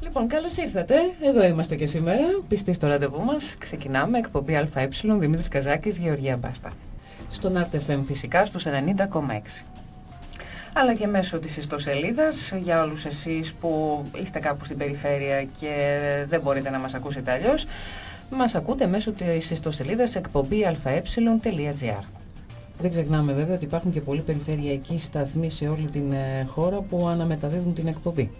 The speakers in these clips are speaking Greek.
Λοιπόν, καλώς ήρθατε. Εδώ είμαστε και σήμερα. Πιστοί στο ραντεβού μας. Ξεκινάμε. Εκπομπή ΑΕ Δημήτρης Καζάκης, Γεωργία Μπάστα. Στον RTFM φυσικά στους 90,6 αλλά και μέσω της ιστοσελίδας για όλους εσείς που είστε κάπου στην περιφέρεια και δεν μπορείτε να μας ακούσετε αλλιώς μας ακούτε μέσω της ιστοσελίδας εκπομπή αε.gr δεν ξεχνάμε βέβαια ότι υπάρχουν και πολλοί περιφερειακοί σταθμοί σε όλη την ε, χώρα που αναμεταδίδουν την εκπομπή.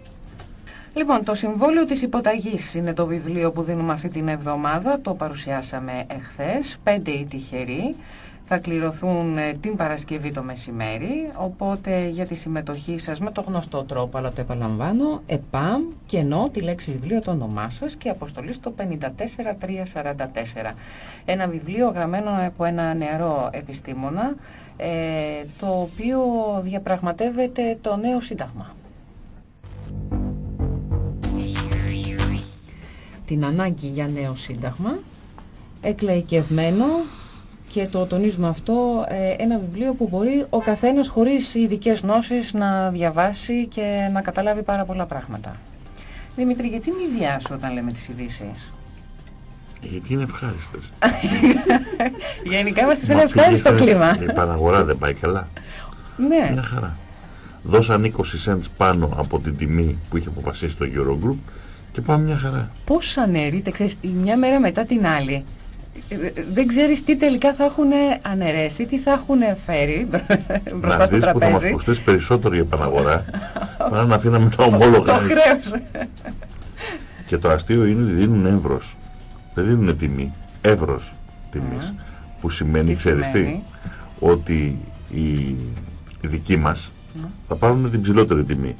Λοιπόν, το Συμβόλαιο της Υποταγής είναι το βιβλίο που δίνουμε αυτή την εβδομάδα. Το παρουσιάσαμε εχθές, πέντε οι τυχεροί. Θα κληρωθούν ε, την Παρασκευή το μεσημέρι, οπότε για τη συμμετοχή σας με το γνωστό τρόπο, αλλά το επαναλαμβάνω, ΕΠΑΜ, κενό, τη λέξη βιβλίο, το όνομά σας και αποστολή στο 54344. Ένα βιβλίο γραμμένο από ένα νεαρό επιστήμονα, ε, το οποίο διαπραγματεύεται το νέο σύνταγμα. Την ανάγκη για νέο σύνταγμα, εκλαϊκευμένο και το τονίζουμε αυτό, ε, ένα βιβλίο που μπορεί ο καθένας χωρίς ειδικές γνώσεις να διαβάσει και να καταλάβει πάρα πολλά πράγματα. Δημήτρη, γιατί μη διάσω όταν λέμε τις ειδήσει; Γιατί είναι ευχάριστες. Γενικά είμαστε σε ένα ευχάριστο κλίμα. Η παραγορά δεν πάει καλά. Ναι. Μια χαρά. Δώσαν 20 cents πάνω από την τιμή που είχε αποφασίσει το Eurogroup και πάμε μια χαρά. Πώς αναιρείται, ξέρεις, μια μέρα μετά την άλλη. Δεν ξέρεις τι τελικά θα έχουν αναιρέσει, τι θα έχουν φέρει μπροστά στο τραπέζι. που θα μας προσθέσει περισσότερο για επαναγορά, παρά να αφήναμε τα ομόλογα. Το χρέος. Και το αστείο είναι ότι δίνουν εύρος. Δεν δίνουν τιμή, εύρος τιμής. Που σημαίνει, ξέρεις τι, ότι οι, δικοί μας θα πάρουν την ψηλότερη τιμή.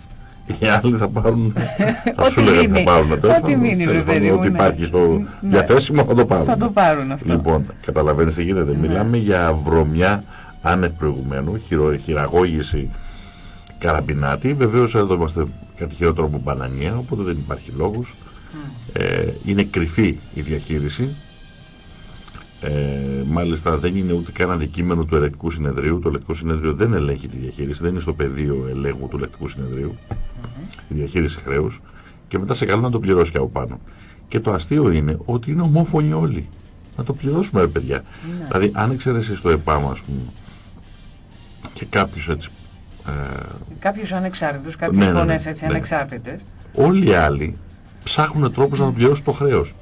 Οι άλλοι θα πάρουν. θα σου λέγανε θα πάρουν. Ό,τι μείνει, ρε παιδί Ό,τι υπάρχει στο διαθέσιμο θα το πάρουν. Θα το πάρουν αυτό. Λοιπόν, καταλαβαίνεις τι γίνεται. Ναι. Μιλάμε για βρωμιά άνευ προηγουμένου, χειραγώγηση καραμπινάτη. Βεβαίως εδώ είμαστε κάτι χειρότερο από μπανανία, οπότε δεν υπάρχει λόγος. Ε, είναι κρυφή η διαχείριση. Ε, μάλιστα δεν είναι ούτε καν αντικείμενο του ελεκτικού συνεδρίου. Το ελεκτικό συνεδρίο δεν ελέγχει τη διαχείριση, δεν είναι στο πεδίο ελέγχου του ελεκτικού συνεδρίου. Η διαχείριση χρέους και μετά σε καλό να το πληρώσει και από πάνω. Και το αστείο είναι ότι είναι ομόφωνοι όλοι. Να το πληρώσουμε ρε παιδιά. Ναι. Δηλαδή αν εξαιρέσεις το ΕΠΑΜ ας πούμε και κάποιους έτσι ε, Κάποιους ανεξάρτητους, κάποιες Ναι, ναι, ναι, φωνές έτσι ναι. ανεξάρτητες. όλοι οι άλλοι ψάχνουν τρόπους να το πληρώσουν το χρέος.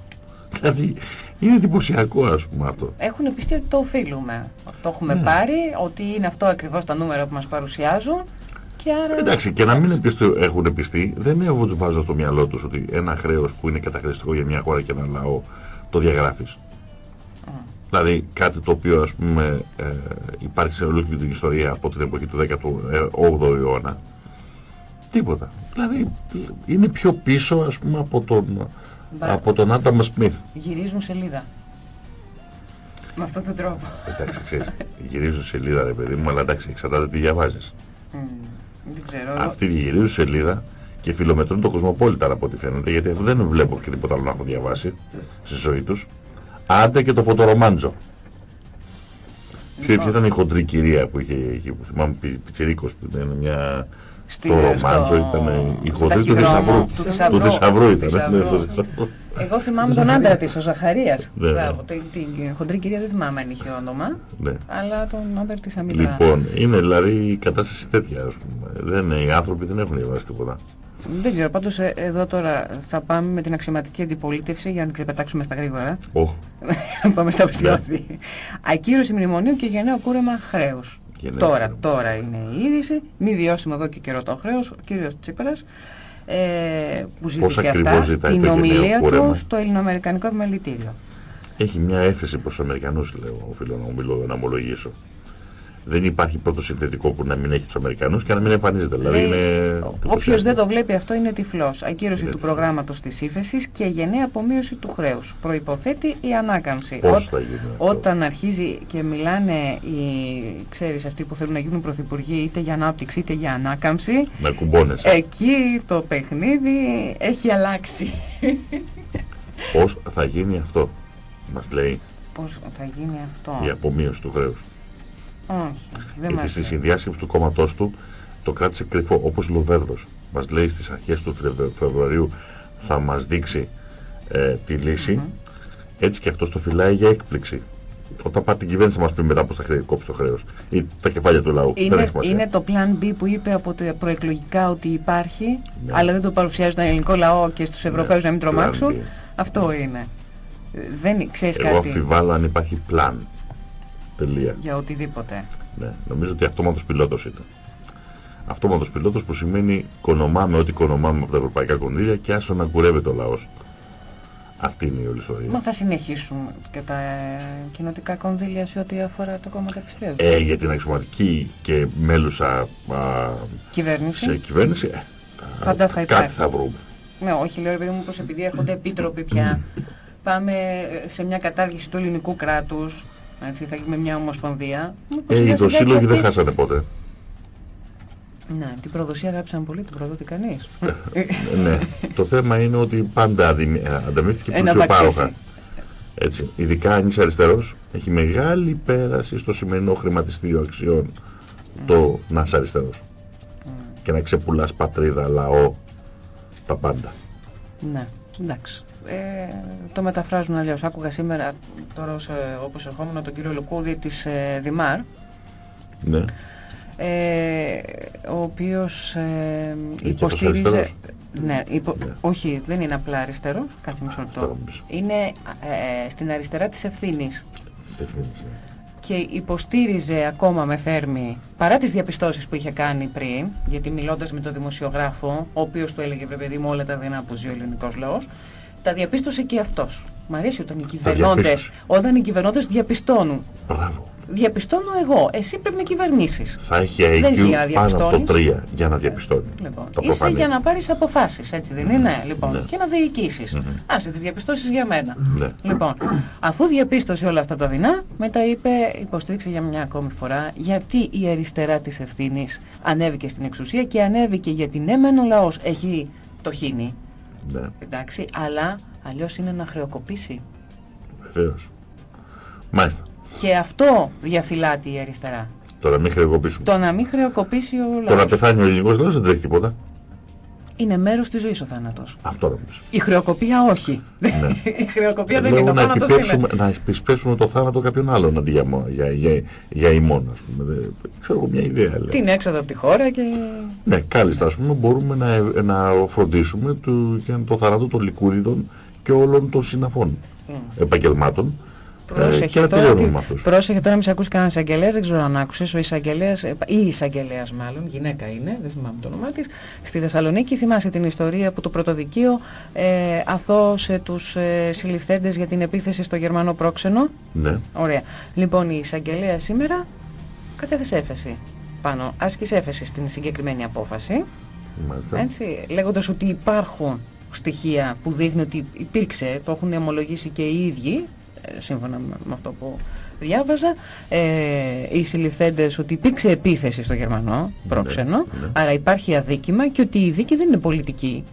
Δηλαδή είναι εντυπωσιακό ας πούμε αυτό. Έχουν πιστεί ότι το οφείλουμε. Το έχουμε Ναι. πάρει, ότι είναι αυτό ακριβώς τα νούμερα που μας παρουσιάζουν και άρα... Εντάξει, και να μην επιστή, έχουν πιστεί, δεν έχω τους βάζω στο μυαλό τους ότι ένα χρέος που είναι καταχρηστικό για μια χώρα και ένα λαό το διαγράφεις. Δηλαδή κάτι το οποίο ας πούμε ε, υπάρχει σε ολόκληρη την ιστορία από την εποχή του 18ου αιώνα. Τίποτα. Δηλαδή είναι πιο πίσω ας πούμε από τον, Μπράβο. από τον Άνταμ Σμιθ. Γυρίζουν σελίδα. Με αυτόν τον τρόπο. Εντάξει, ξέρεις, γυρίζω σελίδα ρε παιδί μου, αλλά εντάξει, εξαρτάται τι διαβάζεις. Μμ, Δεν ξέρω. Αυτή τη γυρίζουν σελίδα και φιλομετρούν το κοσμοπόλιτα από ό,τι φαίνεται, γιατί δεν βλέπω και τίποτα άλλο να έχω διαβάσει στη ζωή τους. Άντε και το φωτορομάντζο. Ποια Λοιπόν. ποια ήταν η χοντρή κυρία που είχε εκεί, που θυμάμαι πι, πιτσιρίκος, που ήταν μια... Στη- το ρομάντζο στο- ήταν η στο χοντρή του ταχυδρόμο, θησαυρού. Του θησαυρού. Του θησαυρού ήταν. θησαυρού. ναι, το θησαυρού. Εγώ θυμάμαι τον άντρα της, ο Ζαχαρίας. Ναι, ναι. Μπράβο, την, την χοντρή κυρία δεν θυμάμαι αν είχε όνομα, Ναι. αλλά τον άντρα της αμύδρα. Λοιπόν, είναι δηλαδή η κατάσταση τέτοια, ας πούμε. Δεν, οι άνθρωποι δεν έχουν διαβάσει τίποτα. Δεν ξέρω, πάντως ε, εδώ τώρα θα πάμε με την αξιωματική αντιπολίτευση για να την ξεπετάξουμε στα γρήγορα. Οχ, Να πάμε στα Ναι. ουσιώδη. Ακύρωση μνημονίου και γενναίο κούρεμα χρέους. Γενναίο Τώρα, κούρεμα. τώρα είναι η είδηση. Μη βιώσιμο εδώ και καιρό το χρέος. Ο κύριος Τσίπρας ε, που ζήτησε ακριβώς αυτά ζητάει στην το γενναίο ομιλία κούρεμα; του στο Ελληνοαμερικανικό Επιμελητήριο. έχει μια έφεση προς τους Αμερικανούς, λέω, οφείλω να ομιλώ, να ομολογήσω. Δεν υπάρχει πρώτο συνθετικό που να μην έχει τους Αμερικανούς και να μην εμφανίζεται. Δηλαδή Λέει, είναι... Όποιος δεν το βλέπει αυτό είναι τυφλός. Ακύρωση Είναι του τυφλός. προγράμματος της ύφεσης και γενναία απομείωση του χρέους. Προϋποθέτει η ανάκαμψη. Πώς Ό- θα γίνει αυτό; Όταν αρχίζει και μιλάνε οι, ξέρεις, αυτοί που θέλουν να γίνουν πρωθυπουργοί είτε για ανάπτυξη είτε για ανάκαμψη, Να κουμπώνεσαι. εκεί το παιχνίδι έχει αλλάξει. Πώς θα γίνει αυτό, μας λέει Πώς θα γίνει αυτό; η απομείωση του χρέους. Όχι, δεν Γιατί μας στη λέει. συνδιάσκεψη του κόμματός του το κράτησε κρυφό, όπως Λοβέρδος. Μας λέει στις αρχές του Φεβρου- Φεβρουαρίου θα μας δείξει ε, τη λύση, έτσι και αυτός το φυλάει για έκπληξη. Όταν πάει την κυβέρνηση να μας πει μετά πώς θα κόψει το χρέος ή τα κεφάλια του λαού. Είναι, είναι το plan B που είπε από τα προεκλογικά ότι υπάρχει, ναι. αλλά δεν το παρουσιάζει στον ελληνικό λαό και στους ναι, Ευρωπαίους να μην τρομάξουν. Αυτό είναι. Δεν ξέρεις Εγώ κάτι. Εγώ αμφιβάλλω αν υπάρχει plan. Τελεία. Για οτιδήποτε. Ναι, νομίζω ότι αυτόματος πιλότος είναι. Αυτόματος πιλότος που σημαίνει κονομάμε ό,τι κονομάμε από τα ευρωπαϊκά κονδύλια και άσο να κουρεύεται ο λαός. Αυτή είναι η όλη ιστορία. Μα θα συνεχίσουν και τα κοινοτικά κονδύλια σε ό,τι αφορά το κόμμα πιστεύω. Ε, για την αξιωματική και μέλουσα α, κυβέρνηση. Σε κυβέρνηση, ε, Πάντα θα κάτι θα βρούμε. Ναι, όχι, λέω επειδή μου πως επειδή έρχονται επίτροποι πια, πάμε σε μια κατάργηση του ελληνικού κράτους, έτσι, θα γίνουμε μια ομοσπονδία. Ε, οι δοσύλλογοι δεν χάσανε ποτέ. Ναι, την προδοσία αγάπησαν πολύ, την προδότη κανείς. ναι, το θέμα είναι ότι πάντα ανταμείφθηκε πλουσιοπάροχα. Έτσι, ειδικά αν είσαι αριστερός, έχει μεγάλη πέραση στο σημερινό χρηματιστήριο αξιών το να είσαι αριστερός. Και να ξεπουλάς πατρίδα, λαό, τα πάντα. Ναι, εντάξει. Ε, το μεταφράζουν αλλιώς. Άκουγα σήμερα, τώρα όπως ερχόμουν, τον κύριο Λουκούδη της ε, Δημάρ. Ναι ε, ο οποίος ε, υποστήριζε... Ναι, υπο... ναι, όχι, δεν είναι απλά αριστερός, κάτσε μισό λεπτό. Είναι ε, στην αριστερά της ευθύνης. Ναι. Και υποστήριζε ακόμα με θέρμη, παρά τις διαπιστώσεις που είχε κάνει πριν, γιατί μιλώντας με τον δημοσιογράφο, ο οποίος του έλεγε βρε παιδί μου όλα τα δεινά που ζει ο ελληνικός λαός, τα διαπίστωσε και αυτός. Μ' αρέσει όταν οι κυβερνώντες, όταν οι κυβερνώντες διαπιστώνουν. Μπράβο διαπιστώνω εγώ. Εσύ πρέπει να κυβερνήσεις. Θα έχει IQ πάνω από το 3 για να διαπιστώνει. Λοιπόν, είσαι για να πάρεις αποφάσεις, έτσι δεν είναι, λοιπόν, ναι. και να διοικήσεις. Mm -hmm. Άσε τις διαπιστώσεις για μένα. Ναι. Λοιπόν, αφού διαπίστωσε όλα αυτά τα δεινά, μετά είπε, υποστήριξε για μια ακόμη φορά, γιατί η αριστερά της ευθύνης ανέβηκε στην εξουσία και ανέβηκε γιατί ναι μεν ο λαός έχει το χίνι. Ναι. Εντάξει, αλλά αλλιώς είναι να χρεοκοπήσει. Βεβαίως. Μάλιστα. Και αυτό διαφυλάτει η αριστερά. Το να μην χρεοκοπήσουμε. Το να μην χρεοκοπήσει ο λαός. Το να πεθάνει ο ελληνικός λαός δεν τρέχει τίποτα. Είναι μέρος της ζωής ο θάνατος. Αυτό νομίζω. Η χρεοκοπία όχι. Ναι. η χρεοκοπία δεν είναι. Ο θάνατος είναι. Να επισπεύσουμε το θάνατο κάποιον άλλον αντί για, για, για, για ημών, ας πούμε. Δεν, ξέρω εγώ μια ιδέα. Λέω. Την έξοδο από τη χώρα και... Ναι, κάλλιστα, ας πούμε, μπορούμε να, να φροντίσουμε το, το θάνατο των λικούδιδων και όλων των συναφών mm. επαγγελμάτων Πρόσεχε, ε, τώρα, πρόσεχε τώρα, μη σε ακούσει κανένας εισαγγελέας, δεν ξέρω αν άκουσες, ο εισαγγελέας, ε, ή η εισαγγελέας μάλλον, γυναίκα είναι, δεν θυμάμαι το όνομά της, στη Θεσσαλονίκη θυμάσαι την ιστορία που το πρωτοδικείο ε, αθώωσε τους ε, συλληφθέντες για την επίθεση στο Γερμανό πρόξενο; Ναι. Ωραία. Λοιπόν, η εισαγγελέα σήμερα κατέθεσε έφεση πάνω, άσκησε έφεση στην συγκεκριμένη απόφαση. Μάλιστα. Έτσι, λέγοντας ότι υπάρχουν στοιχεία που δείχνει ότι υπήρξε, το έχουν ομολογήσει και οι ίδιοι, σύμφωνα με αυτό που διάβαζα, ε, οι συλληφθέντες ότι υπήρξε επίθεση στο Γερμανό, ναι, πρόξενο, ναι. άρα υπάρχει αδίκημα και ότι η δίκη δεν είναι πολιτική.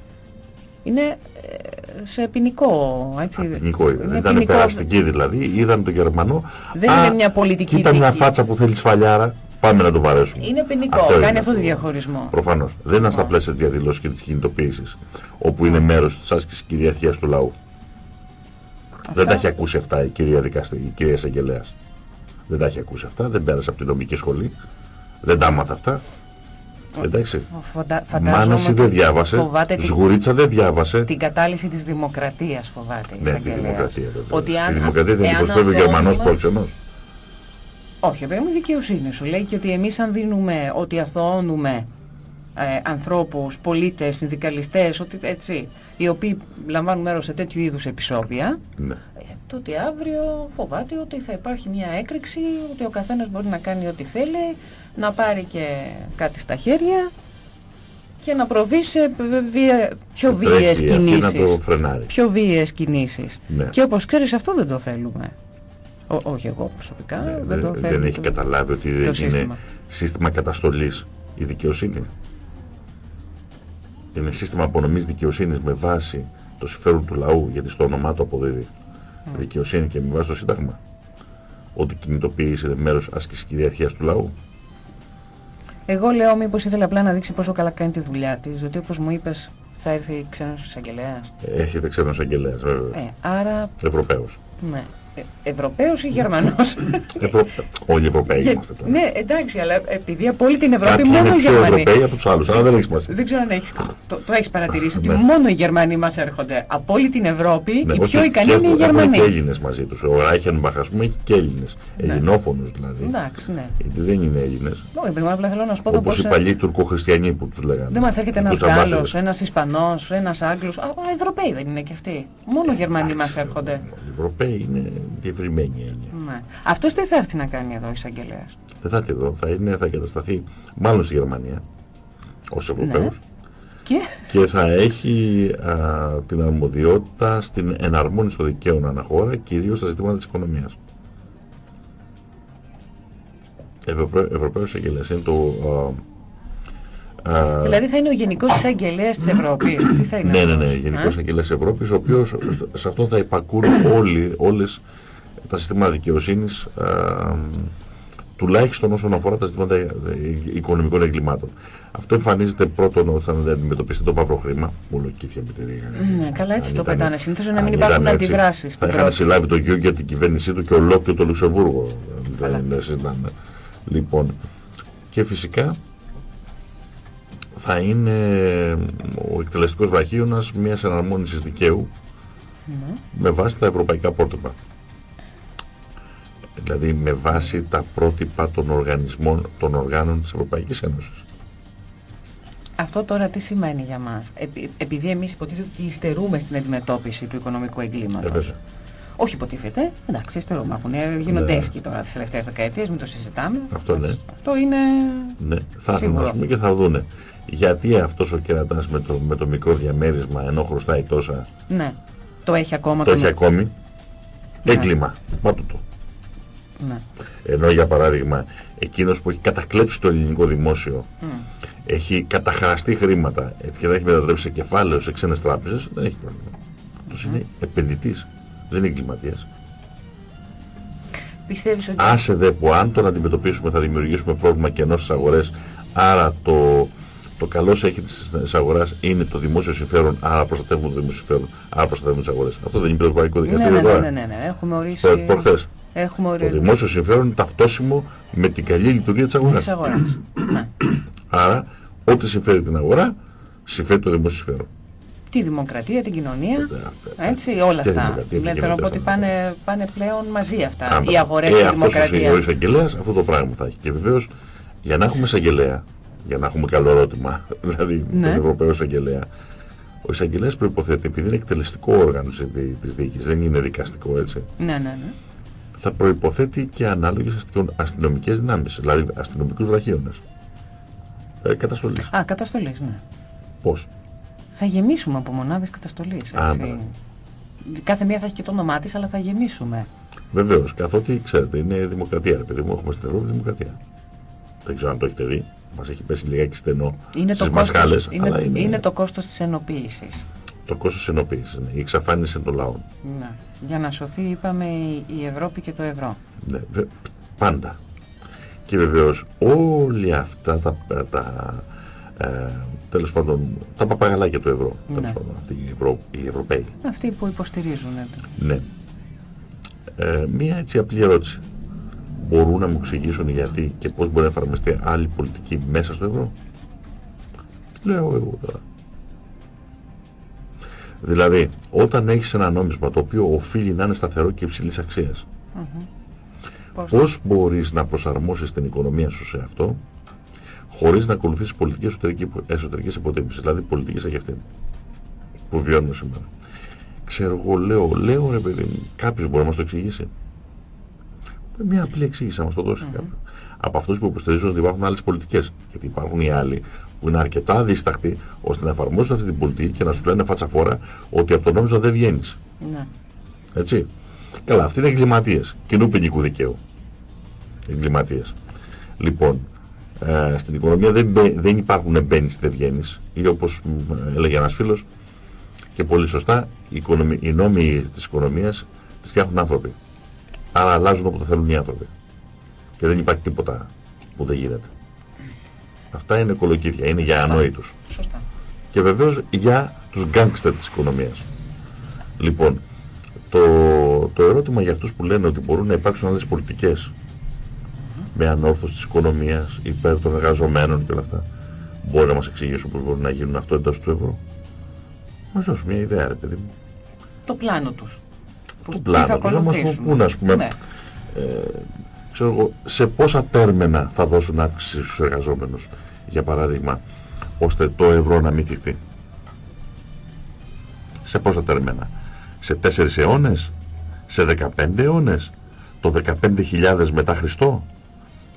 Είναι ε, σε ποινικό, έτσι. Ποινικό, είναι ήταν ποινικό... περαστική δηλαδή, είδαν τον Γερμανό. Δεν α, είναι μια πολιτική ήταν μια φάτσα που θέλει σφαλιάρα, πάμε να το βαρέσουμε. Είναι ποινικό, αυτό κάνει αυτό το διαχωρισμό. Προφανώς. Δεν είναι στα πλαίσια της διαδηλώσης και της κινητοποίησης, όπου είναι μέρος της άσκησης κυριαρχίας του λαού. Δεν τα έχει ακούσει αυτά η κυρία δικαστή, η κυρία Εισαγγελέας. Δεν τα έχει ακούσει αυτά, δεν πέρασε από την νομική σχολή. Δεν τα άμαθα αυτά. Εντάξει. Μάναση δεν διάβασε, Σγουρίτσα δεν διάβασε. Την κατάλυση της δημοκρατίας φοβάται η Ναι, τη δημοκρατία βέβαια. Ότι αν, τη δημοκρατία δεν υποστρέφει ο Γερμανός πρόξενος. Όχι, βέβαια μου δικαιοσύνη σου λέει και ότι εμείς αν δίνουμε ότι αθωώνουμε ε, ανθρώπους, πολίτες, συνδικαλιστές, ότι έτσι, οι οποίοι λαμβάνουν μέρος σε τέτοιου είδους επεισόδια, ναι. ε, τότε αύριο φοβάται ότι θα υπάρχει μια έκρηξη, ότι ο καθένας μπορεί να κάνει ό,τι θέλει, να πάρει και κάτι στα χέρια και να προβεί σε βία, πιο βίαιες κινήσεις. Πιο βίαιες κινήσεις. Ναι. Και όπως ξέρεις αυτό δεν το θέλουμε. Ό, όχι εγώ προσωπικά. Ναι, δεν, το δεν, δεν έχει καταλάβει ότι δεν είναι σύστημα καταστολής η δικαιοσύνη είναι σύστημα απονομής δικαιοσύνης με βάση το συμφέρον του λαού, γιατί στο όνομά του αποδίδει mm. δικαιοσύνη και με βάση το Σύνταγμα. Ότι κινητοποίηση είναι μέρος άσκησης κυριαρχίας του λαού. Εγώ λέω μήπως ήθελε απλά να δείξει πόσο καλά κάνει τη δουλειά της, γιατί όπως μου είπες Θα έρθει ξένος εισαγγελέας. Έχετε ξένος εισαγγελέας βέβαια. Ε, άρα... Ευρωπαίος. Ναι. Ε, Ευρωπαίος ή Γερμανός; Ευρω... Όλοι Ευρωπαίοι είμαστε τώρα. Ναι, εντάξει, αλλά επειδή από όλη την Ευρώπη Κάποιοι μόνο είναι οι πιο Γερμανοί. Ευρωπαίοι από τους άλλους, αλλά δεν έχει σημασία. Δεν ξέρω αν έχεις, το, το έχεις παρατηρήσει ότι Ναι. μόνο οι Γερμανοί μας έρχονται. Από όλη την Ευρώπη Ναι, οι όχι, πιο ικανοί και είναι οι έχουν- έχουν Γερμανοί. και Έλληνες μαζί τους. Ο Ράιχενμπαχ ας πούμε έχει και Έλληνες. Ναι. Ελληνόφωνους δηλαδή. Εντάξει, ναι. Γιατί δεν είναι Έλληνες. Όχι, παιδί μου, απλά θέλω να σου πω το Όπως πώς... οι παλιοί τουρκοχριστιανοί που τους λέγανε. Δεν μας έρχεται ένας Τους αμπάσαδες. Γάλλος, ένας Ισπανός, ένας Άγγλος. Α, α, Ευρωπαίοι δεν είναι και αυτοί. Μόνο οι Γερμανοί μας έρχονται. Οι Ευρωπαίοι είναι διευρυμένη έννοια. Ναι. Αυτός τι θα έρθει να κάνει εδώ ο εισαγγελέας; Δεν θα έρθει εδώ, θα, είναι, θα εγκατασταθεί μάλλον στη Γερμανία ως Ευρωπαίος Και... και θα έχει α, την αρμοδιότητα στην εναρμόνιση των δικαίων αναχώρα, κυρίως στα ζητήματα της οικονομίας. Ευρωπαίος, Ευρωπαίος Αγγελέας είναι το... α, α, Δηλαδή θα είναι ο Γενικός Εισαγγελέας της Ευρώπης. Τι θα είναι ναι, ναι, αυτός, ναι, ε; Γενικός Αγγελέας Ευρώπης, ο οποίος σε αυτόν θα υπακούν όλοι, όλες τα συστήματα δικαιοσύνης, α, τουλάχιστον όσον αφορά τα ζητήματα ε, οικονομικών εγκλημάτων. Αυτό εμφανίζεται πρώτον όταν δεν αντιμετωπιστεί το παύρο χρήμα, μολοκύθια με τη Ναι, καλά έτσι αν το ήταν- πετάνε. Συνήθως να αν μην ήταν υπάρχουν έτσι, αντιδράσεις. Θα στην είχαν πρώτη. συλλάβει το γιο για την κυβέρνησή του και ολόκληρο το Λουξεμβούργο. Καλά. Δεν δεν συζητάμε. Λοιπόν, και φυσικά θα είναι ο εκτελεστικός βραχίωνας μιας εναρμόνισης δικαίου Ναι. με βάση τα ευρωπαϊκά πρότυπα. Δηλαδή με βάση τα πρότυπα των οργανισμών, των οργάνων της Ευρωπαϊκής Ένωσης. Αυτό τώρα τι σημαίνει για μας; Επει- επειδή εμείς υποτίθεται ότι υστερούμε στην αντιμετώπιση του οικονομικού Ε, εγκλήματος. βέβαια. Όχι υποτίθεται, εντάξει, υστερούμε. Έχουν, ε, γίνονται Ναι. έσκοι τώρα τις τελευταίες δεκαετίες, μην το συζητάμε. Αυτό ναι. Αυτό είναι... Ναι, θα έρθουν Σίγουρο. ας πούμε και θα δούνε γιατί αυτός ο κερατάς με το, με το μικρό διαμέρισμα ενώ χρωστάει τόσα Ναι, το έχει ακόμα το το έχει ακόμη Ναι. έγκλημα. Μα τούτο. Ναι. Ενώ για παράδειγμα εκείνος που έχει κατακλέψει το ελληνικό δημόσιο Μμ. έχει καταχραστεί χρήματα έτσι, και δεν έχει μετατρέψει σε κεφάλαιο σε ξένες τράπεζες δεν έχει πρόβλημα. Αυτός είναι επενδυτής, δεν είναι εγκληματίας. Πιστεύεις ότι... Άσε δε που αν τον αντιμετωπίσουμε θα δημιουργήσουμε πρόβλημα κενό στις αγορές άρα το, το καλό έχει της αγοράς είναι το δημόσιο συμφέρον άρα προστατεύουμε το δημόσιο συμφέρον άρα προστατεύουμε τις αγορές. Αυτό δεν είναι το Ευρωπαϊκό ναι, Δικαστήριο ναι, ναι, τώρα. ναι, ναι, ναι, έχουμε ορίσει... Προ- προχθές. Έχουμε Το ορίσει... δημόσιο συμφέρον είναι ταυτόσιμο με την καλή λειτουργία της αγοράς. Της αγοράς. ναι. Άρα, ό,τι συμφέρει την αγορά, συμφέρει το δημόσιο συμφέρον. Τη δημοκρατία, την κοινωνία, Ε, έτσι, όλα και αυτά. δημοκρατία, και Δηλαδή θέλω να πω ότι κοινωνία. πάνε, πάνε πλέον μαζί αυτά. Άμπρα. Οι αγορές και και η αυτός ο δημοκρατίας. ο εισαγγελέας αυτό το πράγμα θα έχει. Και βεβαίως, για να έχουμε εισαγγελέα, για να έχουμε καλό ερώτημα, δηλαδή Ναι. τον Ευρωπαίο εισαγγελέα, ο εισαγγελέας προϋποθέτει, επειδή είναι εκτελεστικό όργανο της, δι- της δίκης, δεν είναι δικαστικό έτσι, Ναι, ναι, ναι. θα προϋποθέτει και ανάλογες αστυνο- αστυνομικές δυνάμεις, δηλαδή αστυνομικούς βραχίονες. Ε, καταστολής. Α, καταστολής, ναι. Πώς; Θα γεμίσουμε από μονάδες καταστολής. Α, έτσι. ναι. Κάθε μία θα έχει και το όνομά της, αλλά θα γεμίσουμε. Βεβαίως, καθότι ξέρετε είναι δημοκρατία, ρε παιδί μου, έχουμε στην Ευρώπη δημοκρατία. Δεν ξέρω αν το έχετε δει, μας έχει πέσει λιγάκι στενό Είναι στις το, μασχάλες, κόστος, είναι, αλλά είναι, είναι το κόστος της ενοποίησης. το κόστος ενοποίησης, ναι, η εξαφάνιση των λαών. Ναι. Για να σωθεί, είπαμε, η, η Ευρώπη και το ευρώ. Ναι, βε- πάντα. Και βεβαίως όλοι αυτά τα, τα ε, τέλος πάντων, τα παπαγαλάκια του ευρώ, Ναι. τέλος πάντων, αυτοί οι, Ευρω, οι Ευρωπαίοι. Αυτοί που υποστηρίζουν. ε, Ναι. Ε, μία έτσι απλή ερώτηση. Μπορούν να μου εξηγήσουν γιατί και πώς μπορεί να εφαρμοστεί άλλη πολιτική μέσα στο ευρώ; Τι λέω εγώ τώρα. Δηλαδή, όταν έχεις ένα νόμισμα το οποίο οφείλει να είναι σταθερό και υψηλής αξίας, Μμμ. Πώς... πώς μπορείς να προσαρμόσεις την οικονομία σου σε αυτό, χωρίς να ακολουθήσεις πολιτική εσωτερική, εσωτερικής υποτίμησης, δηλαδή πολιτική αγευτή, που βιώνουμε σήμερα. Ξέρω εγώ, λέω, λέω ρε παιδί μου, κάποιος μπορεί να μας το εξηγήσει. Μια απλή εξήγηση να μας το δώσει Μμμ. κάποιος. Από αυτούς που υποστηρίζουν ότι υπάρχουν άλλες πολιτικές. Γιατί υπάρχουν οι άλλοι που είναι αρκετά αδίστακτοι ώστε να εφαρμόσουν αυτή την πολιτική και να σου λένε φάτσα φόρα ότι από το νόμισμα δεν βγαίνεις. Ναι. Έτσι. Καλά, αυτοί είναι εγκληματίες. Κοινού ποινικού δικαίου. Εγκληματίες. Λοιπόν, ε, στην οικονομία δεν, μπαι- δεν υπάρχουν μπαίνεις δεν βγαίνεις. Ή όπως μ, έλεγε ένας φίλος και πολύ σωστά, οι, οικονομι- οι νόμοι της οικονομίας τις φτιάχνουν άνθρωποι. Άρα αλλάζουν όποτε θέλουν οι άνθρωποι. Και δεν υπάρχει τίποτα που δεν γίνεται. Αυτά είναι κολοκύθια, είναι για ανόητους. Σωστά. και βεβαίως για τους γκάγκστερ της οικονομίας. Λοιπόν, το, το ερώτημα για αυτούς που λένε ότι μπορούν να υπάρξουν άλλες πολιτικές με ανόρθωση της οικονομίας, υπέρ των εργαζομένων και όλα αυτά, μπορεί να μας εξηγήσουν πώς μπορούν να γίνουν αυτό εντός του ευρώ. Μας δώσουν μια ιδέα, ρε παιδί μου. Το πλάνο τους. Το πλάνο τους, να μας πούν, ας πούμε, ναι. ε, ξέρω εγώ, σε πόσα τέρμενα θα δώσουν αύξηση στους εργαζόμενους, για παράδειγμα, ώστε το ευρώ να μην θυχτεί. Σε πόσα τέρμενα; Σε 4 αιώνες, σε 15 αιώνες, το 15.000 μετά Χριστό,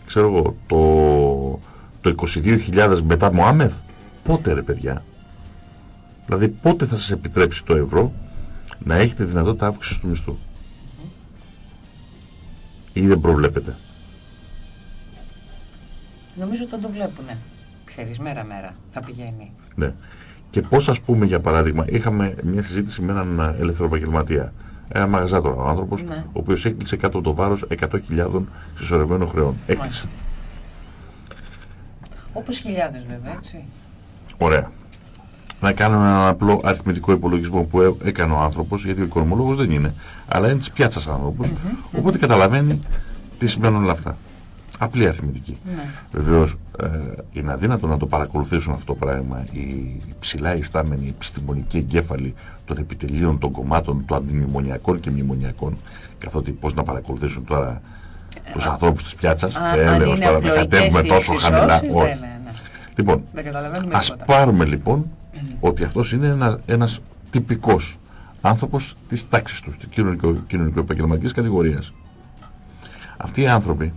ξέρω εγώ, το, το 22.000 μετά Μωάμεθ. Πότε ρε παιδιά. Δηλαδή πότε θα σας επιτρέψει το ευρώ να έχετε δυνατότητα αύξησης του μισθού; Ή δεν προβλέπετε; Νομίζω ότι το βλέπουνε. Ξέρεις, μέρα-μέρα θα πηγαίνει. Ναι. Και πώς ας πούμε για παράδειγμα, είχαμε μια συζήτηση με έναν ελευθεροπαγγελματία. Ένα μαγαζάτορα ο άνθρωπος, ναι. ο οποίος έκλεισε κάτω το βάρος 100.000 συσσωρευμένων χρεών. Έκλεισε. Όπως χιλιάδες βέβαια, έτσι. Ωραία. Να κάνουμε έναν απλό αριθμητικό υπολογισμό που έκανε ο άνθρωπος, γιατί ο οικονομολόγος δεν είναι, αλλά είναι της πιάτσας άνθρωπος, οπότε καταλαβαίνει τι σημαίνουν όλα αυτά. Απλή αριθμητική. Ναι. Βεβαίως ε, είναι αδύνατο να το παρακολουθήσουν αυτό το πράγμα οι ψηλά ιστάμενοι επιστημονικοί εγκέφαλοι των επιτελείων των κομμάτων των αντιμνημονιακών και μνημονιακών καθότι πώς να παρακολουθήσουν τώρα τους ανθρώπους της πιάτσας και έλεγα τώρα να κατέβουμε τόσο χαμηλά. Ναι, ναι, ναι. Λοιπόν, ας πάρουμε λοιπόν ότι αυτός είναι ένα, ένας τυπικός άνθρωπος της τάξης τους, της κοινωνικο-επαγγελματικής κατηγορίας. Αυτοί οι άνθρωποι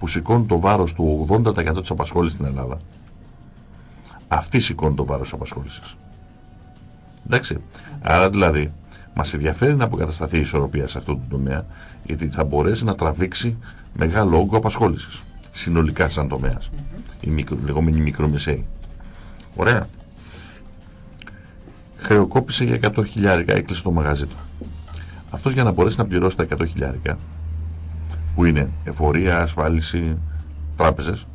που σηκώνουν το βάρος του 80% της απασχόλησης στην Ελλάδα, αυτοί σηκώνουν το βάρος της απασχόλησης. Εντάξει. Άρα δηλαδή, μας ενδιαφέρει να αποκατασταθεί η ισορροπία σε αυτό το τομέα, γιατί θα μπορέσει να τραβήξει μεγάλο όγκο απασχόλησης. Συνολικά σαν τομέας. Mm -hmm. Η μικρο, λεγόμενη μικρομεσαίη. Ωραία. Χρεοκόπησε για 100 χιλιάρικα, έκλεισε το μαγαζί του. Αυτός για να μπορέσει να πληρώσει τα 100 χιλιάρικα, που είναι εφορία, ασφάλιση, τράπεζες,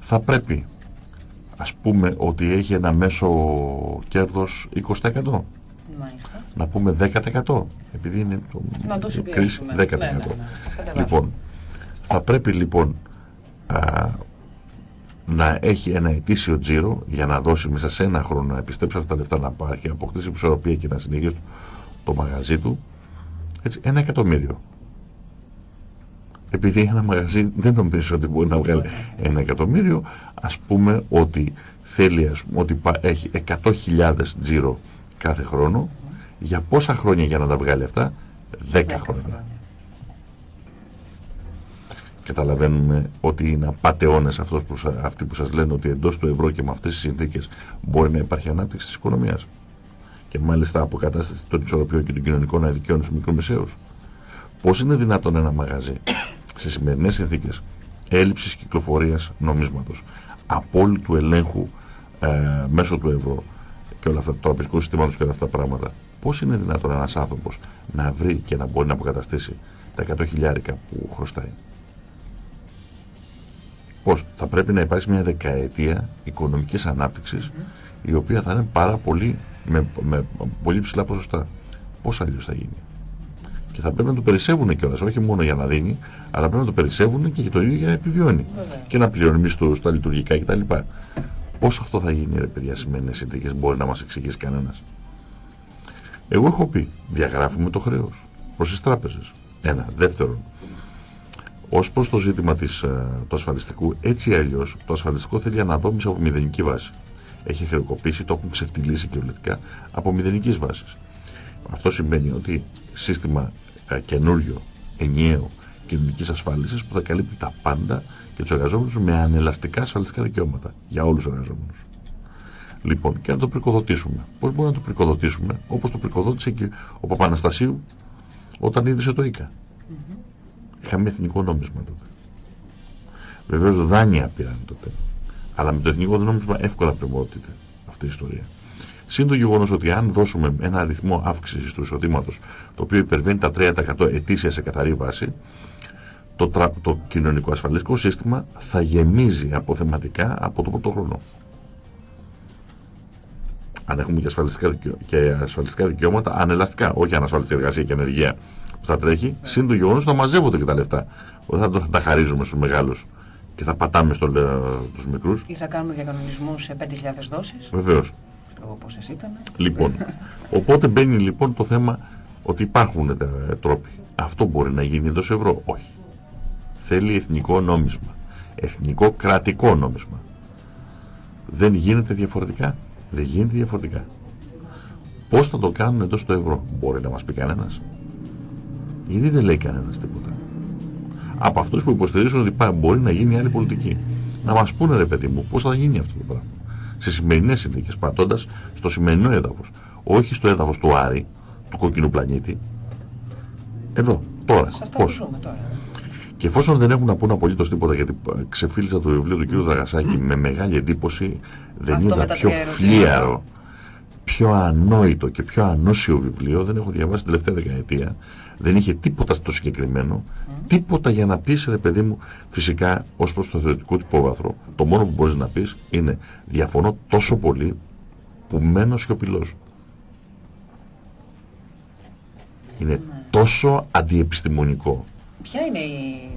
θα πρέπει ας πούμε ότι έχει ένα μέσο κέρδος 20%. Μάλιστα. Να πούμε 10% επειδή είναι το, να το κρίση 10%. Ναι, ναι, ναι. Λοιπόν, θα πρέπει λοιπόν α, να έχει ένα ετήσιο τζίρο για να δώσει μέσα σε ένα χρόνο να επιστρέψει αυτά τα λεφτά να πάρει και να αποκτήσει ισορροπία και να συνεχίσει το μαγαζί του έτσι, ένα εκατομμύριο επειδή ένα μαγαζί δεν νομίζω ότι μπορεί να βγάλει ένα εκατομμύριο ας πούμε ότι θέλει ας πούμε, ότι έχει 100.000 τζίρο κάθε χρόνο για πόσα χρόνια για να τα βγάλει αυτά; 10 χρόνια. καταλαβαίνουμε ότι είναι απατεώνες αυτός που, αυτοί που σας λένε ότι εντός του ευρώ και με αυτές τις συνθήκες μπορεί να υπάρχει ανάπτυξη της οικονομίας. Και μάλιστα αποκατάσταση των ισορροπιών και των κοινωνικών αδικαίων στους μικρομεσαίους. Πώς είναι δυνατόν ένα μαγαζί σε σημερινές συνθήκες έλλειψης κυκλοφορίας νομίσματος, απόλυτου ελέγχου ε, μέσω του ευρώ και όλα αυτά, του τραπεζικού συστήματος και όλα αυτά τα πράγματα, πώς είναι δυνατόν ένας άνθρωπος να βρει και να μπορεί να αποκαταστήσει τα 100 χιλιάρικα που χρωστάει; Πώς; Θα πρέπει να υπάρξει μια δεκαετία οικονομικής ανάπτυξης η οποία θα είναι πάρα πολύ, με, με πολύ ψηλά ποσοστά. Πώς αλλιώς θα γίνει; Και θα πρέπει να το περισσεύουν κιόλας, όχι μόνο για να δίνει, αλλά πρέπει να το περισσεύουν και για το ίδιο για να επιβιώνει. Και να πληρώνει μισθού στα λειτουργικά κτλ. Πώς αυτό θα γίνει, ρε παιδιά, σημαίνει συνθήκες, μπορεί να μας εξηγήσει κανένας; Εγώ έχω πει, διαγράφουμε το χρέος προς τις τράπεζες. Ένα. Δεύτερον, ως προς το ζήτημα της, ε, του ασφαλιστικού, έτσι ή αλλιώς, το ασφαλιστικό θέλει αναδόμηση από μηδενική βάση. Έχει χρεοκοπήσει, το έχουν ξεφτυλίσει κυριολεκτικά από μηδενικής βάσης. Αυτό σημαίνει ότι σύστημα ε, καινούριο, ενιαίο κοινωνικής ασφάλισης που θα καλύπτει τα πάντα και τους εργαζόμενους με ανελαστικά ασφαλιστικά δικαιώματα για όλους τους εργαζόμενους. Λοιπόν, και να το πρικοδοτήσουμε. Πώς μπορούμε να το πρικοδοτήσουμε, όπως το πρικοδότησε και ο Παπαναστασίου όταν ίδρυσε το ΙΚΑ. Mm -hmm. Είχαμε εθνικό νόμισμα τότε. Βεβαίως δάνεια πήραν τότε. Αλλά με το εθνικό νόμισμα εύκολα πρημότητε αυτή η ιστορία. Συν το γεγονός ότι αν δώσουμε ένα αριθμό αύξησης του εισοδήματος το οποίο υπερβαίνει τα 3% ετήσια σε καθαρή βάση, το, το κοινωνικό ασφαλιστικό σύστημα θα γεμίζει αποθεματικά από το πρώτο χρόνο. αν έχουμε και ασφαλιστικά, και ασφαλιστικά δικαιώματα, ανελαστικά, όχι ανασφαλιστική εργασία και ενεργεία που θα τρέχει, yeah. συν το γεγονός θα μαζεύονται και τα λεφτά. Όχι θα, θα τα χαρίζουμε στους μεγάλους και θα πατάμε στους τους μικρούς. Ή θα κάνουμε διακανονισμούς σε 5.000 δόσεις; Βεβαίως. Πόσες ήταν. Λοιπόν, οπότε μπαίνει λοιπόν το θέμα ότι υπάρχουν τρόποι. Αυτό μπορεί να γίνει εντός ευρώ; Όχι. Θέλει εθνικό νόμισμα. Εθνικό κρατικό νόμισμα. Δεν γίνεται διαφορετικά; Δεν γίνεται διαφορετικά. Πώς θα το κάνουν εντός το ευρώ; Μπορεί να μας πει κανένας. Γιατί δεν λέει κανένας τίποτα. Από αυτούς που υποστηρίζουν ότι μπορεί να γίνει άλλη πολιτική. Να μας πούνε ρε παιδί μου πώς θα γίνει αυτό το πράγμα. Σε σημερινές συνθήκες πατώντας στο σημερινό έδαφος. Όχι στο έδαφος του Άρη, του κοκκινού πλανήτη. Εδώ, τώρα. Πώς. Τώρα. Και εφόσον δεν έχουν να πούν απολύτως τίποτα, γιατί ξεφίλησα το βιβλίο του κ. Δραγασάκη με μεγάλη εντύπωση, δεν είδα πιο φλίαρο, πιο ανόητο και πιο ανώσιο βιβλίο, δεν έχω διαβάσει την τελευταία δεκαετία. Δεν είχε τίποτα στο συγκεκριμένο, τίποτα για να πεις ρε παιδί μου, φυσικά ως προς το θεωρητικό του υπόβαθρο. Το μόνο που μπορείς να πεις είναι διαφωνώ τόσο πολύ που μένω σιωπηλός. Είναι ναι. τόσο αντιεπιστημονικό. Ποια είναι η,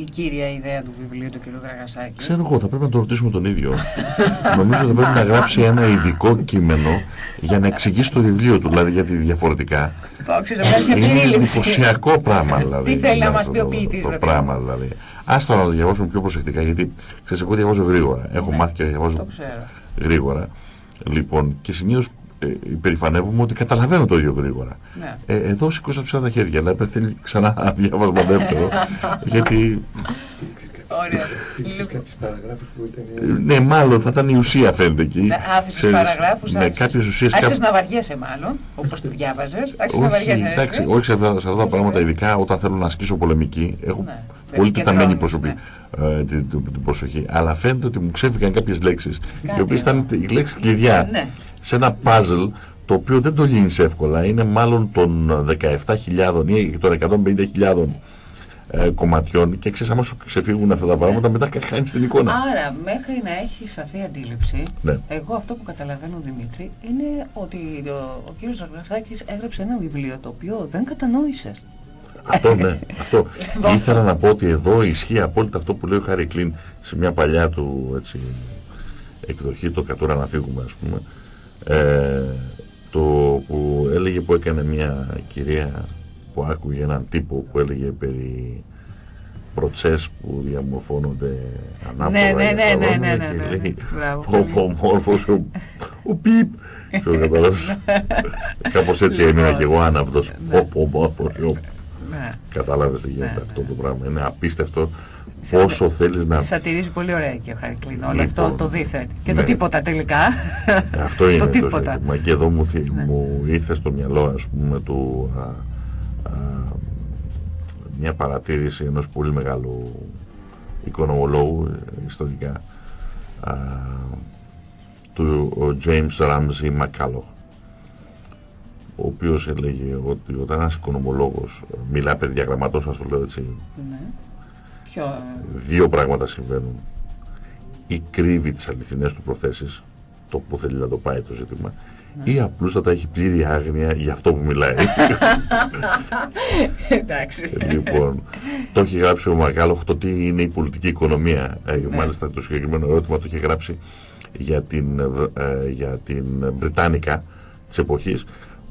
η κύρια ιδέα του βιβλίου του κ. Δραγασάκη. Ξέρω εγώ, θα πρέπει να το ρωτήσουμε τον ίδιο. Νομίζω ότι πρέπει να γράψει ένα ειδικό κείμενο για να εξηγήσει το βιβλίο του, δηλαδή γιατί διαφορετικά. είναι εντυπωσιακό πράγμα δηλαδή. Τι θέλει να μας πει ο ποιητής. Το, το πράγμα δηλαδή. Άστο να το διαβάσουμε πιο προσεκτικά γιατί ξέρεις εγώ διαβάζω γρήγορα. Έχω ναι, μάθει και διαβάζω γρήγορα. Λοιπόν, και συνήθως ε, υπερηφανεύομαι ότι καταλαβαίνω το ίδιο γρήγορα. Ναι. Ε, εδώ σηκώσα ψηλά τα χέρια, αλλά θέλει ξανά διάβασμα δεύτερο. γιατί... Ωραία. Ναι, μάλλον θα ήταν η ουσία φαίνεται εκεί. Ναι, άφησες παραγράφους, με κάποιες ουσίες. Άρχισες να βαριέσαι μάλλον, όπως το διάβαζες. Άρχισες να βαριέσαι. Εντάξει, όχι σε αυτά, σε αυτά τα πράγματα, ειδικά όταν θέλω να ασκήσω πολεμική, έχω ναι, πολύ τεταμένη προσωπή. Ναι. Ε, την, την, προσοχή. Αλλά φαίνεται ότι μου ξέφυγαν κάποιες λέξεις, οι οποίες ήταν οι λέξεις κλειδιά. Ναι σε ένα puzzle το οποίο δεν το λύνεις εύκολα. Είναι μάλλον των 17.000 ή των 150.000 ε, κομματιών και ξέρεις άμα σου ξεφύγουν αυτά τα πράγματα μετά χάνεις την εικόνα. Άρα μέχρι να έχεις σαφή αντίληψη, ναι. εγώ αυτό που καταλαβαίνω Δημήτρη είναι ότι ο, ο κύριος Ζαργασάκης έγραψε ένα βιβλίο το οποίο δεν κατανόησες. Αυτό ναι, αυτό. Λοιπόν. Ήθελα να πω ότι εδώ ισχύει απόλυτα αυτό που λέει ο Χάρη Κλίν σε μια παλιά του έτσι, εκδοχή, το κατούρα να φύγουμε ας πούμε, ε, το που έλεγε που έκανε μια κυρία που άκουγε έναν τύπο που έλεγε περί προτσές που διαμορφώνονται ανάποδα ναι, ναι, ναι, ναι, ναι, ναι, ναι, ναι. ο ομόρφος, ο, ο πιπ κάπως έτσι έμεινα και εγώ άναυδος ο ομόρφος, κατάλαβες τι γίνεται αυτό το πράγμα. Είναι απίστευτο Όσο θέλεις να... Σατυρίζει πολύ ωραία και ο Χαρικλίν όλο αυτό λοιπόν, το δίθεν. Και το ναι. τίποτα τελικά. Αυτό είναι το τίποτα. Μα και εδώ μου, ναι. μου ήρθε στο μυαλό ας πούμε του, α, α, μια παρατήρηση ενός πολύ μεγάλου οικονομολόγου ιστορικά α, του ο James Ramsey McCullough ο οποίος έλεγε ότι όταν ένας οικονομολόγος μιλά περί διαγραμματός, ας το λέω έτσι, ναι. Δύο πράγματα συμβαίνουν. Ή κρύβει τις αληθινές του προθέσεις, το που θέλει να το πάει το ζήτημα, ναι. ή απλούστατα έχει πλήρη άγνοια για αυτό που μιλάει. Εντάξει. Λοιπόν, το έχει γράψει ο Μαγκάλοχ το τι είναι η πολιτική οικονομία. Ε, ναι. Μάλιστα το συγκεκριμένο ερώτημα το έχει γράψει για την, ε, για την Βρετάνικα της εποχής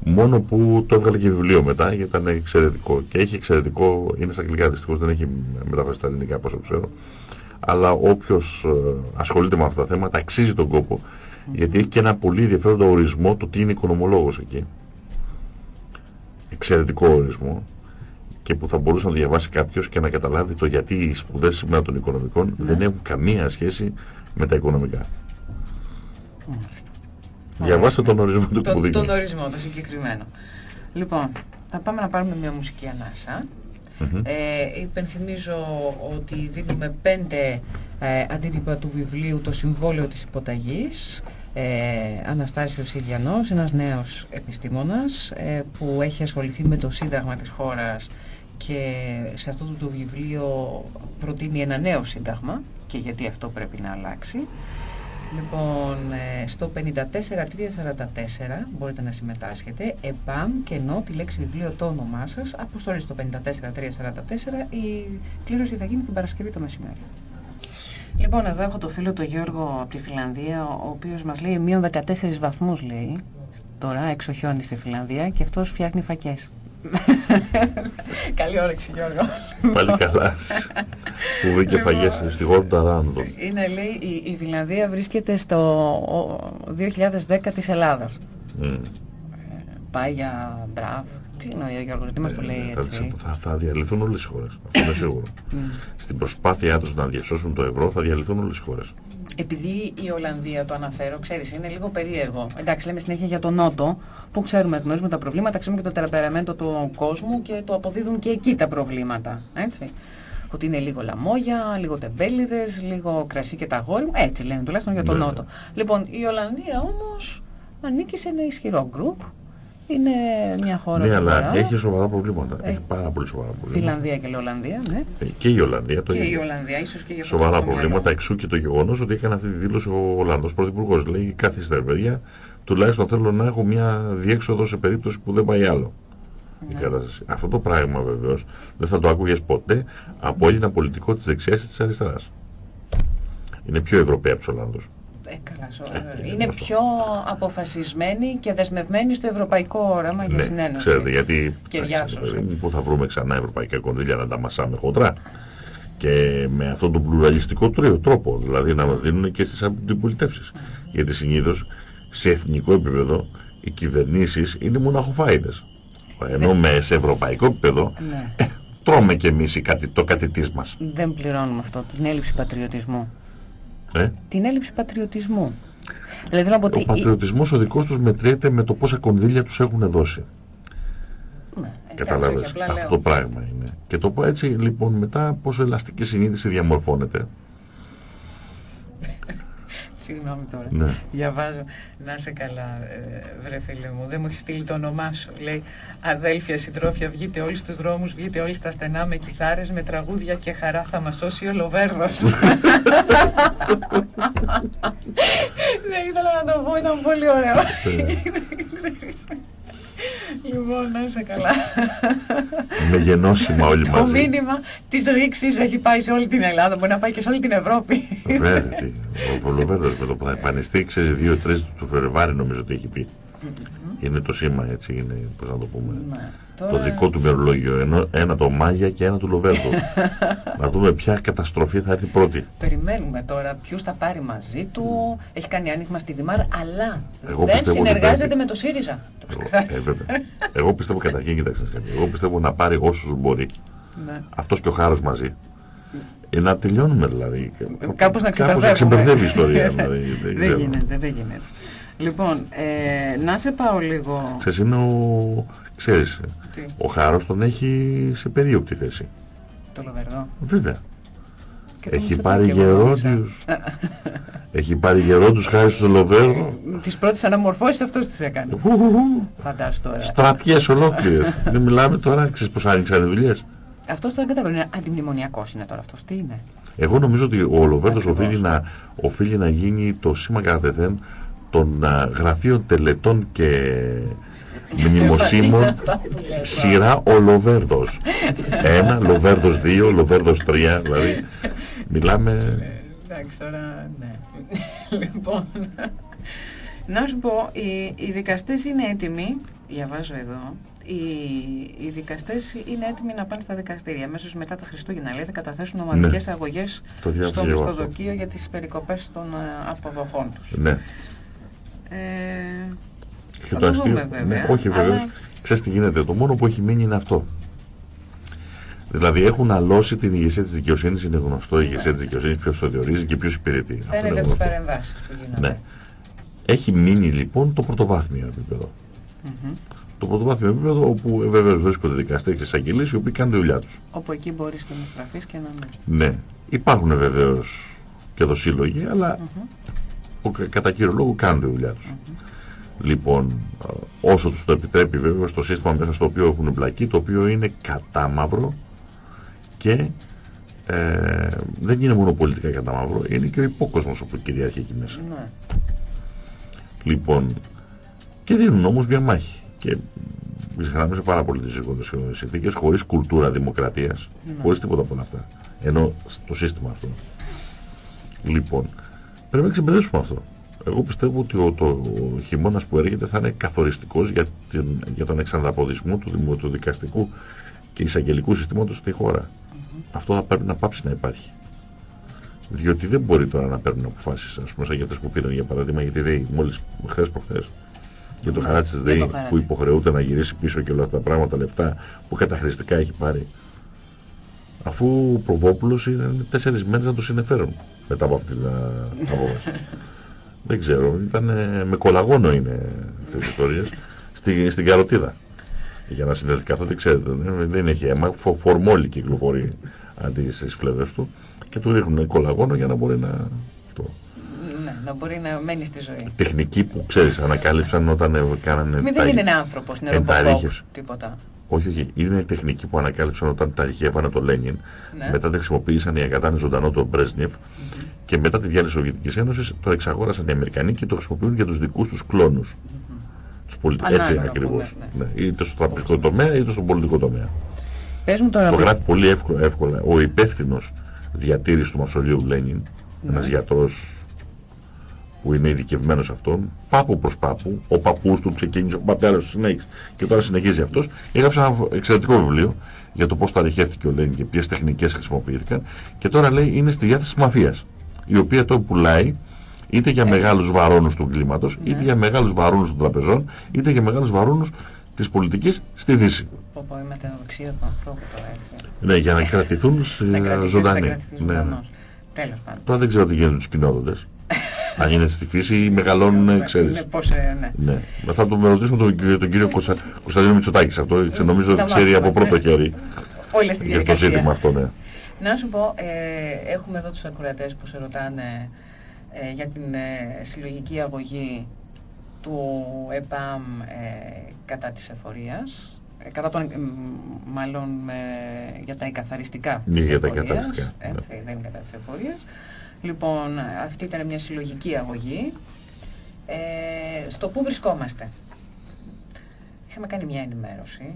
Μόνο που το έβγαλε και βιβλίο μετά γιατί ήταν εξαιρετικό. Και έχει εξαιρετικό, είναι στα αγγλικά δυστυχώς, δεν έχει μεταφράσει στα ελληνικά όσο ξέρω. Αλλά όποιος ε, ασχολείται με αυτά τα θέματα αξίζει τον κόπο. Γιατί έχει και ένα πολύ ενδιαφέροντα ορισμό το τι είναι οικονομολόγος εκεί. Εξαιρετικό ορισμό και που θα μπορούσε να διαβάσει κάποιος και να καταλάβει το γιατί οι σπουδές σήμερα των οικονομικών ναι. δεν έχουν καμία σχέση με τα οικονομικά. Διαβάστε τον ορισμό του που Τον ορισμό, το συγκεκριμένο. Λοιπόν, θα πάμε να πάρουμε μια μουσική ανάσα. ε, υπενθυμίζω ότι δίνουμε πέντε ε, αντίτυπα του βιβλίου «Το Συμβόλαιο της Υποταγής» ε, Αναστάσιος Ιλιανός, ένας νέος επιστήμονας ε, που έχει ασχοληθεί με το σύνταγμα της χώρας και σε αυτό το βιβλίο προτείνει ένα νέο σύνταγμα και γιατί αυτό πρέπει να αλλάξει. Λοιπόν, ε, στο 54344 μπορείτε να συμμετάσχετε. ΕΠΑΜ και ενώ τη λέξη βιβλίο το όνομά σας. Αποστολή στο 54344. Η κλήρωση θα γίνει την Παρασκευή το μεσημέρι. Λοιπόν, εδώ έχω το φίλο του Γιώργο από τη Φιλανδία, ο οποίος μας λέει μείον 14 βαθμούς λέει. Τώρα εξοχιώνει στη Φιλανδία και αυτός φτιάχνει φακές. Καλή όρεξη Γιώργο. Πάλι καλά. Που βρήκε λοιπόν, φαγές στη Γόρντα Ράντο. Είναι λέει η, η Φιλανδία βρίσκεται στο 2010 της Ελλάδας. Mm. Πάει για μπράβο. Τι εννοεί ο Γιώργος, τι μας το λέει ε, έτσι; Θα, θα διαλυθούν όλες οι χώρες, αυτό είναι σίγουρο. Στην προσπάθειά τους να διασώσουν το ευρώ θα διαλυθούν όλες οι χώρες επειδή η Ολλανδία το αναφέρω, ξέρεις, είναι λίγο περίεργο. Εντάξει, λέμε συνέχεια για τον Νότο, που ξέρουμε, γνωρίζουμε τα προβλήματα, ξέρουμε και το τεραπεραμέντο του κόσμου και το αποδίδουν και εκεί τα προβλήματα. Έτσι. Ότι είναι λίγο λαμόγια, λίγο τεμπέληδες, λίγο κρασί και τα γόρι Έτσι λένε τουλάχιστον για τον ναι. Νότο. Λοιπόν, η Ολλανδία όμως ανήκει σε ένα ισχυρό γκρουπ είναι μια χώρα Ναι, αλλά έχει σοβαρά προβλήματα. Έχει, έχει πάρα πολύ σοβαρά προβλήματα. Φιλανδία και η Ολλανδία, ναι. Ε, και η Ολλανδία. Το και η Ολλανδία, ίσως και η Σοβαρά προβλήματα, εξού και το γεγονός ότι έκανε αυτή τη δήλωση ο Ολλανδός Πρωθυπουργός. Λέει κάθε παιδιά, τουλάχιστον θέλω να έχω μια διέξοδο σε περίπτωση που δεν πάει άλλο. Ναι. Αυτό το πράγμα βεβαίως δεν θα το άκουγες ποτέ από ένα πολιτικό της δεξιάς ή της αριστεράς. Είναι πιο Ευρωπαία από τους Ολλανδούς. Ε, ε, είναι πιο αποφασισμένοι και δεσμευμένοι στο ευρωπαϊκό όραμα για ναι, συνένωση. Ξέρετε, γιατί και που θα βρούμε ξανά ευρωπαϊκά κονδύλια να τα μασάμε χοντρά; Και με αυτόν τον πλουραλιστικό τρόπο, δηλαδή να μας δίνουν και στις αντιπολιτεύσεις. Γιατί συνήθως σε εθνικό επίπεδο οι κυβερνήσεις είναι μοναχοφάιδες. Ενώ με σε ευρωπαϊκό επίπεδο ναι. ε, τρώμε κι εμείς το κατητής μας. Δεν πληρώνουμε αυτό, την έλλειψη πατριωτισμού. Ε; Την έλλειψη πατριωτισμού. Δηλαδή, ο ότι... πατριωτισμός ο δικός τους μετριέται με το πόσα κονδύλια τους έχουν δώσει. Ναι, Καταλάβες, αυτό το πράγμα είναι. Και το πω έτσι λοιπόν μετά πόσο ελαστική συνείδηση διαμορφώνεται. Συγγνώμη τώρα. Ναι. Διαβάζω. Να σε καλά, ε, βρε φίλε μου. Δεν μου έχεις στείλει το όνομά σου. Λέει Αδέλφια, συντρόφια, βγείτε όλοι στους δρόμους, βγείτε όλοι στα στενά με κιθάρες, με τραγούδια και χαρά θα μας σώσει ο Λοβέρδος. Δεν ήθελα να το πω, ήταν πολύ ωραίο. Ναι. Λοιπόν, να είσαι καλά. Με γενώσιμα όλοι μαζί. Το μήνυμα της ρήξης έχει πάει σε όλη την Ελλάδα, μπορεί να πάει και σε όλη την Ευρώπη. Βέβαια, ο Λοβέρδος με το που θα εμφανιστεί, ξέρεις, δύο-τρεις του Φεβρουάри νομίζω ότι έχει πει. Είναι το σήμα έτσι, είναι, πώς να το πούμε. Ναι. Το δικό του μερολόγιο, ενώ ένα το Μάγια και ένα του Λοβέρδου. να δούμε ποια καταστροφή θα έρθει πρώτη. Περιμένουμε τώρα ποιους θα πάρει μαζί του, έχει κάνει άνοιγμα στη Δημάρ, αλλά δεν συνεργάζεται με το ΣΥΡΙΖΑ. Εγώ, ε, εγώ πιστεύω καταρχήν, κοιτάξτε εγώ πιστεύω να πάρει όσους μπορεί. Ναι. Αυτός και ο Χάρος μαζί. Ε, να τελειώνουμε δηλαδή. Κάπως να ξεπερδεύει η ιστορία. δηλαδή, δεν γίνεται, δεν γίνεται. Λοιπόν, ε, να σε πάω λίγο... Ξέρεις, είναι ο... Ξέρεις, ο Χάρος τον έχει σε περίοπτη θέση. Το Λοβερδό. Βέβαια. έχει πάρει γερόντιους. έχει πάρει γερόντιους χάρη στο Λοβέρδο. Ε, τις πρώτες αναμορφώσεις αυτός τις έκανε. Φαντάσου τώρα. Στρατιές ολόκληρες. Δεν μιλάμε τώρα, ξέρεις πως άνοιξαν οι δουλειές. Αυτός τώρα δεν καταλαβαίνω, αντιμνημονιακός είναι τώρα αυτός. Τι είναι; Εγώ νομίζω ότι ο Λοβέρδος οφείλει να, οφείλει να γίνει το σήμα κατευθέν των γραφείων τελετών και μνημοσύμων σειρά ο Λοβέρδος. Ένα, Λοβέρδος 2, Λοβέρδος 3, δηλαδή μιλάμε... Εντάξει τώρα, ναι. Λοιπόν, να σου πω, οι, οι δικαστές είναι έτοιμοι, διαβάζω εδώ, οι, οι δικαστές είναι έτοιμοι να πάνε στα δικαστήρια. Αμέσως μετά τα Χριστούγεννα λέει θα καταθέσουν ομαδικές ναι. αγωγές στο μισθοδοκείο για τις περικοπές των ε, αποδοχών τους. Ναι. Ε, και το αστείο, βέβαια, ναι, όχι βεβαίως, αλλά... ξέρεις τι γίνεται, το μόνο που έχει μείνει είναι αυτό. Δηλαδή έχουν αλώσει την ηγεσία της δικαιοσύνης, είναι γνωστό η ναι. ηγεσία της δικαιοσύνης, ποιος το διορίζει και ποιος υπηρετεί. Φαίνεται από τις παρεμβάσεις που γίνονται. Ναι. Έχει μείνει λοιπόν το πρωτοβάθμιο επίπεδο. Mm -hmm. Το πρωτοβάθμιο επίπεδο όπου ε, βέβαια βρίσκονται δικαστές και εισαγγελίες οι οποίοι κάνουν τη δουλειά τους. Όπου εκεί μπορείς και να στραφείς και να μην. Ναι. Υπάρχουν βεβαίως και εδώ σύλλογοι, αλλά mm -hmm που κατά κύριο λόγο κάνουν τη δουλειά τους. Λοιπόν, όσο τους το επιτρέπει βέβαια στο σύστημα μέσα στο οποίο έχουν εμπλακεί, το οποίο είναι κατάμαυρο και ε, δεν είναι μόνο πολιτικά κατά μαύρο, είναι και ο υπόκοσμος που κυριαρχεί εκεί μέσα. Ναι. Λοιπόν, και δίνουν όμως μια μάχη. Και ξεχνάμε σε πάρα πολύ τις συνθήκες, χωρίς κουλτούρα δημοκρατίας, ναι. χωρίς τίποτα από όλα αυτά. Ενώ στο σύστημα αυτό. Λοιπόν, πρέπει να ξεμπερδέψουμε αυτό. Εγώ πιστεύω ότι ο, το, ο χειμώνας που έρχεται θα είναι καθοριστικός για, την, για τον εξανδαποδισμό του, του δικαστικού και εισαγγελικού συστήματος στη χώρα. Αυτό θα πρέπει να πάψει να υπάρχει. Διότι δεν μπορεί τώρα να παίρνουν αποφάσεις, ας πούμε, σαν για που πήραν για παράδειγμα, γιατί δεν μόλις χθες προχθές για το χαράτσι της ΔΕΗ που υποχρεούται να γυρίσει πίσω και όλα αυτά τα πράγματα, λεφτά που καταχρηστικά έχει πάρει. Αφού ο Προβόπουλος είναι τέσσερις μέρες να το συνεφέρουν μετά από αυτή την απόφαση. δεν ξέρω, ήταν με κολαγόνο είναι αυτές τις ιστορίες, στη, στην καροτίδα. Για να συνδεθεί καθότι ξέρετε, δεν έχει αίμα, φο, φορμόλι κυκλοφορεί αντί στις φλέβες του και του ρίχνουν κολαγόνο για να μπορεί να... Αυτό να μπορεί να μένει στη ζωή. Τεχνική που ξέρεις ανακάλυψαν όταν κάνανε... Μην δεν είναι άνθρωπος, είναι ρομποκόπ, τίποτα. Όχι, όχι. Είναι τεχνική που ανακάλυψαν όταν τα ταριγεύανε το Λένιν. Ναι. Μετά τα χρησιμοποίησαν για κατάνε ζωντανό το Μπρέσνιεφ. Mm -hmm. Και μετά τη διάλυση της Σοβιετικής Ένωσης το εξαγόρασαν οι Αμερικανοί και το χρησιμοποιούν για τους δικούς τους κλόνους. Mm -hmm. Τους πολιτικούς. Έτσι ακριβώς. Ναι. Ναι. Είτε στο τραπεζικό τομέα είτε στον πολιτικό τομέα. Πες μου τώρα... Το γράφει πολύ εύκολα, εύκολα. Ο υπεύθυνος διατήρησης του μαυσολίου Λένιν, ναι. ένας γιατρός που είναι ειδικευμένος σε αυτόν, πάπου προς πάπου, ο παππούς του ξεκίνησε, ο πατέρας του συνέχισε και τώρα συνεχίζει αυτός, έγραψε ένα εξαιρετικό βιβλίο για το πώς τα ρηχεύτηκε ο Λένιν και ποιες τεχνικές χρησιμοποιήθηκαν και τώρα λέει είναι στη διάθεση της μαφίας, η οποία το πουλάει είτε για ε. μεγάλους βαρόνους του κλίματος, ναι. είτε για μεγάλους βαρόνους των τραπεζών, είτε για μεγάλους βαρόνους της πολιτικής στη Δύση. Πω πω, είμαι του ανθρώπου τώρα. Ναι, για να κρατηθούν ζωντανοί. Ναι. Τέλος πάντων. Τώρα δεν ξέρω τι γίνεται τους κοινόδοντες. Αν είναι στη φύση ή μεγαλώνουν, ξέρεις. Ναι, πώς, ε, ναι. ναι. Θα τον ρωτήσουμε τον, τον κύριο Κωνσα, Κωνσταντίνο Μητσοτάκης αυτό. Ε, νομίζω ότι ξέρει από πρώτο χέρι. Όλη αυτή Για το ζήτημα αυτό, ναι. Να σου πω, ε, έχουμε εδώ τους ακροατές που σε ρωτάνε ε, για την ε, συλλογική αγωγή του ΕΠΑΜ ε, κατά της εφορίας. Ε, κατά τον, μάλλον για τα εκαθαριστικά ναι, για τα εκαθαριστικά. Έτσι, ναι. δεν είναι κατά της εφορίας. Λοιπόν, αυτή ήταν μια συλλογική αγωγή. Ε, στο πού βρισκόμαστε. Είχαμε κάνει μια ενημέρωση.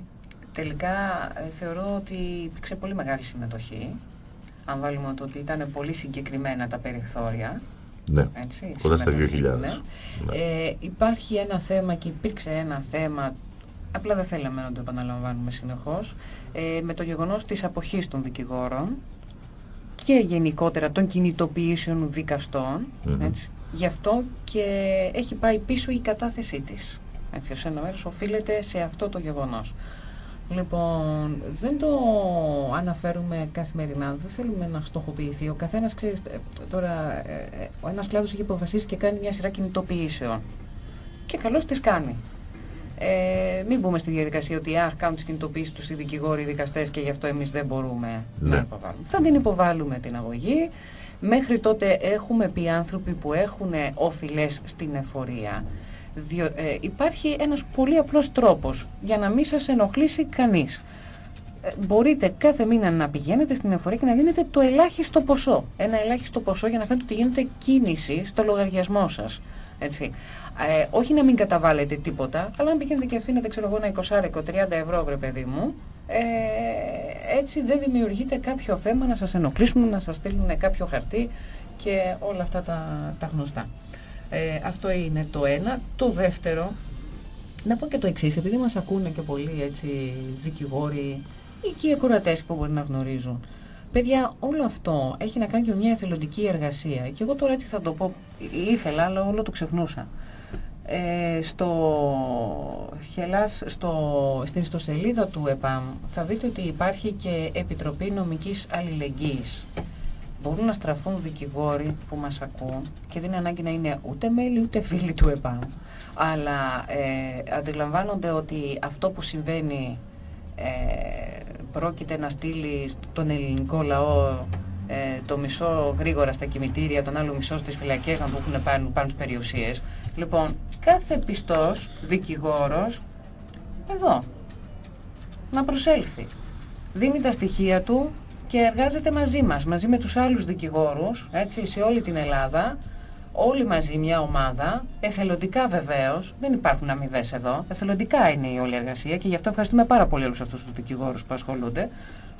Τελικά ε, θεωρώ ότι υπήρξε πολύ μεγάλη συμμετοχή. Αν βάλουμε το ότι ήταν πολύ συγκεκριμένα τα περιθώρια. Ναι, έτσι, κοντά στα 2.000. Ναι. Ναι. Ε, υπάρχει ένα θέμα και υπήρξε ένα θέμα, απλά δεν θέλαμε να το επαναλαμβάνουμε συνεχώς, ε, με το γεγονός της αποχής των δικηγόρων και γενικότερα των κινητοποιήσεων δικαστών. έτσι. Γι' αυτό και έχει πάει πίσω η κατάθεσή της. Έτσι, ως ένα μέρος οφείλεται σε αυτό το γεγονός. Λοιπόν, δεν το αναφέρουμε καθημερινά, δεν θέλουμε να στοχοποιηθεί. Ο καθένας, ξέρεις, τώρα ε, ε, ο ένας κλάδος έχει αποφασίσει και κάνει μια σειρά κινητοποιήσεων. Και καλώς τις κάνει. Ε, μην μπούμε στη διαδικασία ότι αχ, κάνουν τις κινητοποιήσεις τους οι δικηγόροι, οι δικαστές και γι' αυτό εμείς δεν μπορούμε ναι. να υποβάλουμε. Θα την υποβάλουμε την αγωγή. Μέχρι τότε έχουμε πει άνθρωποι που έχουν οφειλές στην εφορία. Διο, ε, υπάρχει ένας πολύ απλός τρόπος για να μην σας ενοχλήσει κανείς. Ε, μπορείτε κάθε μήνα να πηγαίνετε στην εφορία και να δίνετε το ελάχιστο ποσό. Ένα ελάχιστο ποσό για να φαίνεται ότι γίνεται κίνηση στο λογαριασμό σας. Έτσι. Ε, όχι να μην καταβάλλετε τίποτα, αλλά να πηγαίνετε και αφήνετε ξέρω εγώ ένα 20-30 ευρώ βρε παιδί μου, ε, έτσι δεν δημιουργείται κάποιο θέμα να σας ενοχλήσουν, να σας στείλουν κάποιο χαρτί και όλα αυτά τα, τα γνωστά. Ε, αυτό είναι το ένα. Το δεύτερο, να πω και το εξής, επειδή μας ακούνε και πολλοί έτσι, δικηγόροι ή και οι που μπορεί να γνωρίζουν. Παιδιά, όλο αυτό έχει να κάνει και μια εθελοντική εργασία. Και εγώ τώρα έτσι θα το πω, ήθελα, αλλά όλο το ξεχνούσα. Ε, στο, χελάς, στο, στην ιστοσελίδα του ΕΠΑΜ θα δείτε ότι υπάρχει και Επιτροπή Νομικής Αλληλεγγύης. Μπορούν να στραφούν δικηγόροι που μας ακούν και δεν είναι ανάγκη να είναι ούτε μέλη ούτε φίλοι του ΕΠΑΜ. Αλλά ε, αντιλαμβάνονται ότι αυτό που συμβαίνει ε, πρόκειται να στείλει τον ελληνικό λαό ε, το μισό γρήγορα στα κημητήρια, τον άλλο μισό στις φυλακές να έχουν πάνω, πάνω στις περιουσίες. Λοιπόν, κάθε πιστός δικηγόρος εδώ να προσέλθει. Δίνει τα στοιχεία του και εργάζεται μαζί μας, μαζί με τους άλλους δικηγόρους, έτσι, σε όλη την Ελλάδα, όλοι μαζί μια ομάδα, εθελοντικά βεβαίως, δεν υπάρχουν αμοιβές εδώ, εθελοντικά είναι η όλη εργασία και γι' αυτό ευχαριστούμε πάρα πολύ όλους αυτούς τους δικηγόρους που ασχολούνται,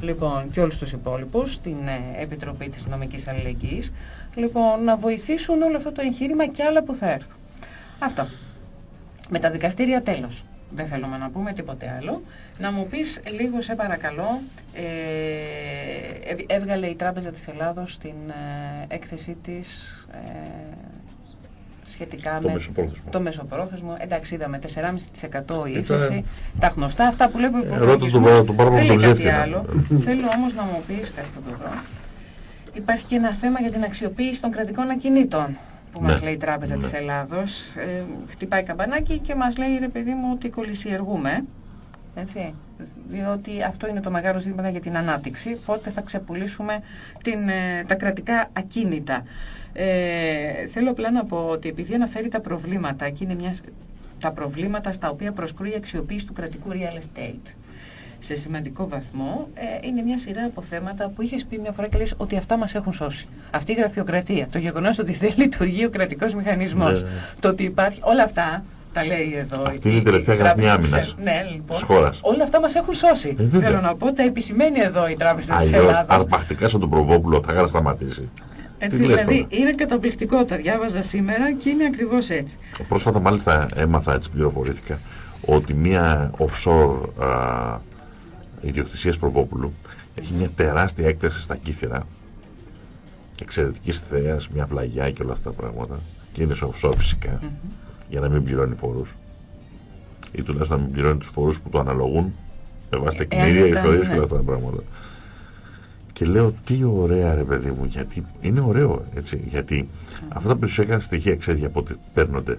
λοιπόν και όλους τους υπόλοιπους, στην ε, Επιτροπή της Νομικής Αλληλεγγύης, λοιπόν να βοηθήσουν όλο αυτό το εγχείρημα και άλλα που θα έρθουν. Αυτό. Με τα δικαστήρια τέλος. Δεν θέλουμε να πούμε τίποτε άλλο. Να μου πεις λίγο σε παρακαλώ, ε, έβγαλε η Τράπεζα της Ελλάδος την ε, έκθεσή της ε, σχετικά Το με μεσοπρόθεσμο. το μεσοπρόθεσμο. Εντάξει, είδαμε 4,5% ύφεση. Τα γνωστά αυτά που λέει ο Ε, ρώτα υπολογισμός. τον παρά- τον παράπονο Δεν τον λέει κάτι ψεύτηνα. άλλο. Θέλω όμως να μου πεις κάτι θα το βρω. Υπάρχει και ένα θέμα για την αξιοποίηση των κρατικών ακινήτων που μας Ναι. λέει η Τράπεζα Ναι. της Ελλάδος. Ε, χτυπάει καμπανάκι και μας λέει ρε παιδί μου ότι κολλησιεργούμε. Έτσι, διότι αυτό είναι το μεγάλο ζήτημα για την ανάπτυξη, πότε θα ξεπουλήσουμε την, ε, τα κρατικά ακίνητα. Ε, θέλω απλά να πω ότι επειδή αναφέρει τα προβλήματα και είναι μιας, τα προβλήματα στα οποία προσκρούει η αξιοποίηση του κρατικού real estate σε σημαντικό βαθμό, ε, είναι μια σειρά από θέματα που είχες πει μια φορά και λες ότι αυτά μας έχουν σώσει. Αυτή η γραφειοκρατία, το γεγονός ότι δεν λειτουργεί ο κρατικός μηχανισμός, Ναι. το ότι υπάρχει, όλα αυτά τα λέει εδώ. Αυτή είναι η τελευταία Τράπεζα γραμμή της άμυνας Ε- Ναι, λοιπόν. της χώρας. Όλα αυτά μας έχουν σώσει. Ε, βέβαια. Θέλω να πω, τα επισημαίνει εδώ η Τράπεζα της Αλλιώς Ελλάδας. αρπακτικά σαν τον Προβόπουλο θα είχα σταματήσει. Έτσι, Τι λες δηλαδή τώρα; είναι καταπληκτικό, τα διάβαζα σήμερα και είναι ακριβώς έτσι. Πρόσφατα μάλιστα έμαθα, έτσι πληροφορήθηκα, ότι μια offshore α, ιδιοκτησίας Προβόπουλου έχει μια τεράστια έκταση στα κύθρα εξαιρετικής θέας, μια πλαγιά και όλα αυτά τα πράγματα και είναι σε offshore φυσικά Μμμ. για να μην πληρώνει φόρους ή τουλάχιστον να μην πληρώνει τους φόρους που του αναλογούν με βάση τα Ε, εάν κινηρία ήταν, ιστορίες και ναι. όλα αυτά τα πράγματα. Και λέω τι ωραία ρε παιδί μου, γιατί είναι ωραίο έτσι, γιατί αυτά τα περιουσιακά στοιχεία ξέρεις για πότε παίρνονται,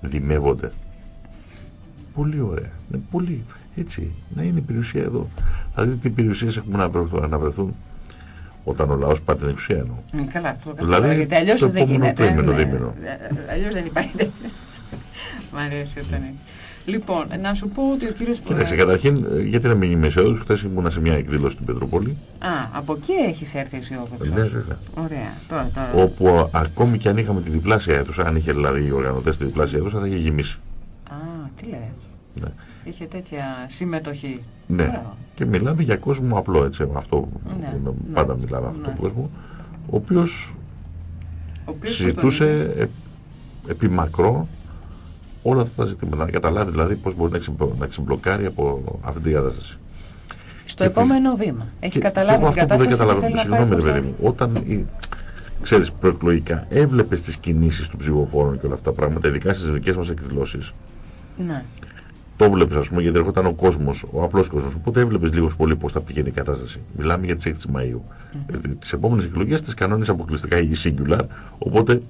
δημεύονται. Πολύ ωραία, είναι πολύ έτσι, να είναι η περιουσία εδώ. Δηλαδή τι περιουσίες έχουμε να βρεθούν, να βρεθούν όταν ο λαός πάρει την εξουσία εννοώ. Ε, Καλά, αυτό το Δηλαδή, καταλαβαίνω, γιατί αλλιώς το δεν επόμενο γίνεται. τρίμηνο, ναι. δίμηνο. Ε, Αλλιώς δεν υπάρχει. Μ' αρέσει όταν είναι. Λοιπόν, να σου πω ότι ο κύριος... Κοίταξε, καταρχήν, ε, γιατί να μην είμαι αισιόδοξος, χθες ήμουνα σε μια εκδήλωση στην Πετρούπολη, Α, από εκεί έχεις έρθει αισιόδοξος. Ναι, βέβαια. Ωραία. Τώρα, τώρα. όπου α, ακόμη και αν είχαμε τη διπλάσια αίθουσα, αν είχε δηλαδή οι οργανωτές τη διπλάσια αίθουσα, θα είχε γεμίσει. Α, τι λέει. Ναι. Είχε τέτοια συμμετοχή. Ναι. Μπράβο. Και μιλάμε για κόσμο απλό, έτσι, αυτό Ναι, είναι- ναι. πάντα μιλάμε αυτόν τον Ναι. κόσμο, ο οποίος Ο οποίος συζητούσε ε, επί μακρό όλα αυτά τα ζητήματα, να καταλάβει δηλαδή πώς μπορεί να, ξεμπλο- να ξεμπλοκάρει από αυτή την κατάσταση. Στο Και επόμενο βήμα. Έχει Και- καταλάβει και εγώ την αυτό που δεν κατάσταση και θέλει καταλαβαίνω, να πάει συγγνώμη ρε προς παιδί τα- μου, όταν η, ξέρεις προεκλογικά έβλεπες τις κινήσεις των ψηφοφόρων και όλα αυτά τα πράγματα, ειδικά στις δικές μας εκδηλώσεις, Ναι. Το βλέπεις ας πούμε γιατί έρχονταν ο κόσμος, ο απλός κόσμος, οπότε έβλεπες λίγο πολύ πώς θα πηγαίνει η κατάσταση. Μιλάμε για τις 6 Μαΐου. Ε, τις επόμενες εκλογές τις κανόνισε αποκλειστικά η Singular, οπότε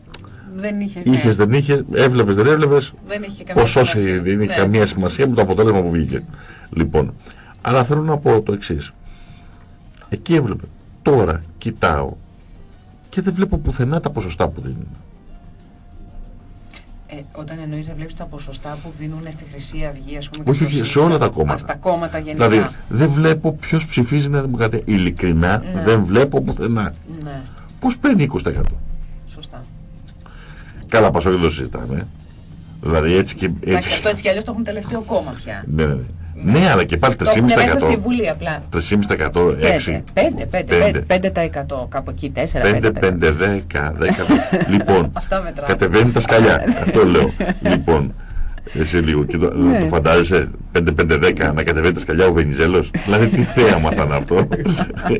Δεν είχε. είχες ναι. δεν είχε, έβλεπες δεν έβλεπες, Δεν είχε καμία ποσό σημασία. δεν είχε Ναι. καμία σημασία με το αποτέλεσμα που βγήκε. Λοιπόν, αλλά θέλω να πω το εξής. Εκεί έβλεπε. Τώρα κοιτάω και δεν βλέπω πουθενά τα ποσοστά που δίνουν. Ε, όταν εννοείς να βλέπεις τα ποσοστά που δίνουν στη Χρυσή Αυγή, ας πούμε. και Όχι, στο όχι, σε ΣΥΡΙΖΑ, όλα τα ας, κόμματα. Στα κόμματα γενικά. Δηλαδή δεν βλέπω ποιος ψηφίζει Νέα Δημοκρατία. Ειλικρινά Ναι. δεν βλέπω πουθενά. Ναι, Πώς παίρνει 20%. σωστά. Καλά, πασό δεν το συζητάμε. Δηλαδή έτσι και Εντάξει, έτσι. αυτό έτσι κι αλλιώς το έχουν τελευταίο κόμμα πια. Ναι, ναι, ναι. Ναι, αλλά και πάλι Το έχουν μέσα στη 3,5%. Βουλή απλά. 3,5%, 6. 5, 5, 5%, κάπου εκεί, 4, 5, 5, 10, 10. Λοιπόν, Αυτά μετράνε. κατεβαίνει τα σκαλιά. Αυτό λέω. Λοιπόν, εσύ λίγο και το, Ναι. το φαντάζεσαι 5-5-10 να κατεβαίνει τα σκαλιά ο Βενιζέλος. δηλαδή τι θέαμα θα είναι αυτό.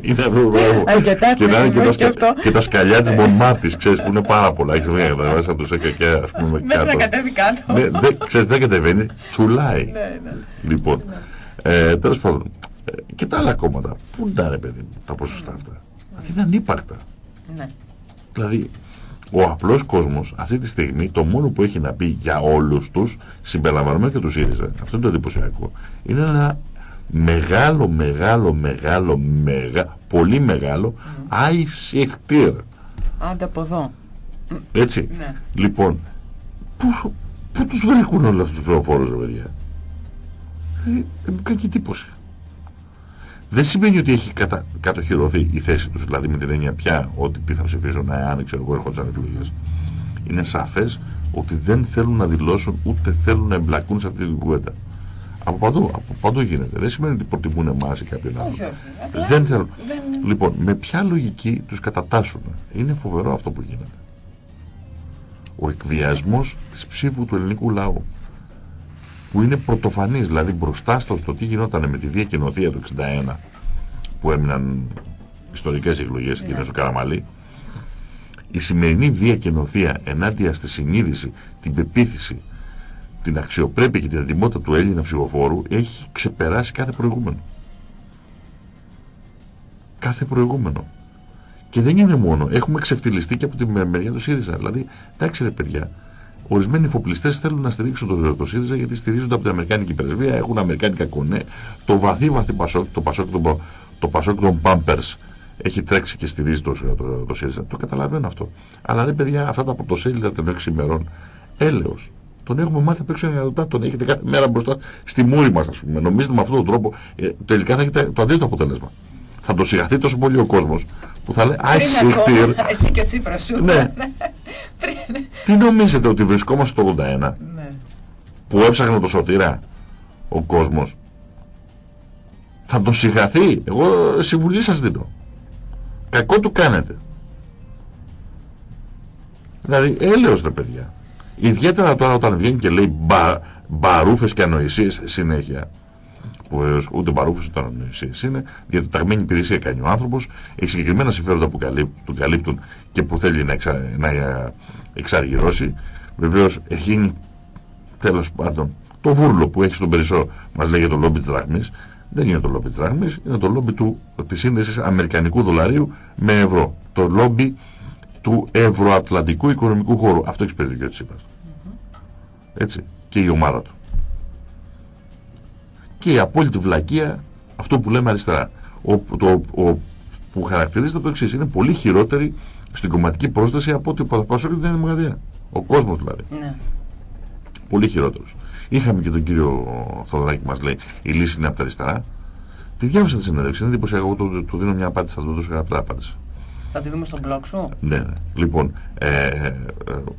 είναι αυτό το πράγμα. Αρκετά και, να είναι και, χρήσιμο τα, και αυτό. σκα- και τα σκαλιά της Μονμάρτης, ξέρεις που είναι πάρα πολλά. Έχεις μια κατεβάσει από τους και, και ας πούμε Μέχρι να κάτω. κατέβει κάτω. Ναι, δεν, ξέρεις δεν κατεβαίνει, τσουλάει. Ναι, ναι. Λοιπόν, ε, τέλος πάντων, ε, και τα άλλα κόμματα, πού είναι τα ρε παιδί μου, τα ποσοστά αυτά; Αυτή είναι ανύπαρκτα. Ναι. Δηλαδή, ο απλός κόσμος αυτή τη στιγμή το μόνο που έχει να πει για όλους τους, συμπεριλαμβανομένου και του ΣΥΡΙΖΑ, αυτό είναι το εντυπωσιακό, είναι ένα μεγάλο, μεγάλο, μεγάλο, μεγα, πολύ μεγάλο αϊσυχτήρ. Άντε από εδώ. Έτσι. Ναι. Λοιπόν, πού, πού τους βρίσκουν όλους αυτούς τους πληροφόρους, ρε παιδιά; Ε, ε, μου κάνει και εντύπωση. Δεν σημαίνει ότι έχει κατα... κατοχυρωθεί η θέση τους, δηλαδή με την έννοια πια ότι τι θα ψηφίζουν, αν ξέρω εγώ έρχονταν εκλογές. Είναι σαφές ότι δεν θέλουν να δηλώσουν ούτε θέλουν να εμπλακούν σε αυτή την κουβέντα. Από παντού, από παντού γίνεται. Δεν σημαίνει ότι προτιμούν εμάς ή κάποιον άλλο. Δεν θέλουν. Δεν... Λοιπόν, με ποια λογική τους κατατάσσουν; Είναι φοβερό αυτό που γίνεται. Ο εκβιασμός της ψήφου του ελληνικού λαού που είναι πρωτοφανής, δηλαδή μπροστά στο το τι γινόταν με τη διακοινωθία του 61 που έμειναν ιστορικές εκλογές και είναι ναι. στο Καραμαλή η σημερινή βία και νοθεία ενάντια στη συνείδηση, την πεποίθηση, την αξιοπρέπεια και την αντιμότητα του Έλληνα ψηφοφόρου έχει ξεπεράσει κάθε προηγούμενο. Κάθε προηγούμενο. Και δεν είναι μόνο. Έχουμε ξεφτυλιστεί και από τη μεριά του ΣΥΡΙΖΑ. Δηλαδή, εντάξει ρε παιδιά, ορισμένοι εφοπλιστές θέλουν να στηρίξουν το, το ΣΥΡΙΖΑ γιατί στηρίζονται από την Αμερικάνικη πρεσβεία, έχουν Αμερικάνικα κονέ. Το βαθύ βαθύ πασόκ, το πασόκ, το, το πασόκ των Pampers έχει τρέξει και στηρίζει το, το, το ΣΥΡΙΖΑ. Το καταλαβαίνω αυτό. Αλλά ρε παιδιά, αυτά τα πρωτοσέλιδα των 6 ημερών, έλεος. Τον έχουμε μάθει απ' έξω αναδοτά, τον έχετε κάθε μέρα μπροστά στη μούρη μας, ας πούμε. Νομίζετε με αυτόν τον τρόπο, ε, τελικά θα έχετε το αντίθετο αποτέλεσμα. Θα το συγχαθεί τόσο πολύ ο κόσμος που θα λέει «I see Εσύ και ο Τσίπρας σου. Ναι. Τι νομίζετε ότι βρισκόμαστε το 81 ναι. που έψαχνε το σωτήρα ο κόσμος. Θα τον συγχαθεί. Εγώ συμβουλή σας δίνω. Κακό του κάνετε. Δηλαδή έλεος ρε παιδιά. Ιδιαίτερα τώρα όταν βγαίνει και λέει μπα, μπαρούφες και ανοησίες συνέχεια. Που βέβαια ούτε μπαρούφες ούτε ανοησίες είναι. Διατεταγμένη υπηρεσία κάνει ο άνθρωπος. Έχει συγκεκριμένα συμφέροντα που του καλύπτουν και που θέλει να, εξα, να εξαργυρώσει. Βεβαίως έχει γίνει τέλος πάντων το βούρλο που έχει στον Περισσό μας λέει για το λόμπι της δραχμής δεν είναι το λόμπι της δράχμης, είναι το λόμπι του, της σύνδεσης αμερικανικού δολαρίου με ευρώ. Το λόμπι του ευρωατλαντικού οικονομικού χώρου. Αυτό έχει περίπτωση ο Τσίπρας. Έτσι. Και η ομάδα του. Και η απόλυτη βλακεία, αυτό που λέμε αριστερά. Ο, το, ο, που χαρακτηρίζεται το εξής. Είναι πολύ χειρότερη στην κομματική πρόσθεση από ότι ο Πασόκ και την Δημοκρατία. Ο κόσμος δηλαδή. Ναι. Πολύ χειρότερος. Είχαμε και τον κύριο Θοδωράκη που μας λέει η λύση είναι από τα αριστερά. Τη διάβασα τη συνέντευξη, είναι εντυπωσιακό. Εγώ του, του δίνω μια απάντηση, θα του δώσω γραπτά απάντηση. Θα τη δούμε στον blog σου; Ναι, ναι. Λοιπόν, ε, ε,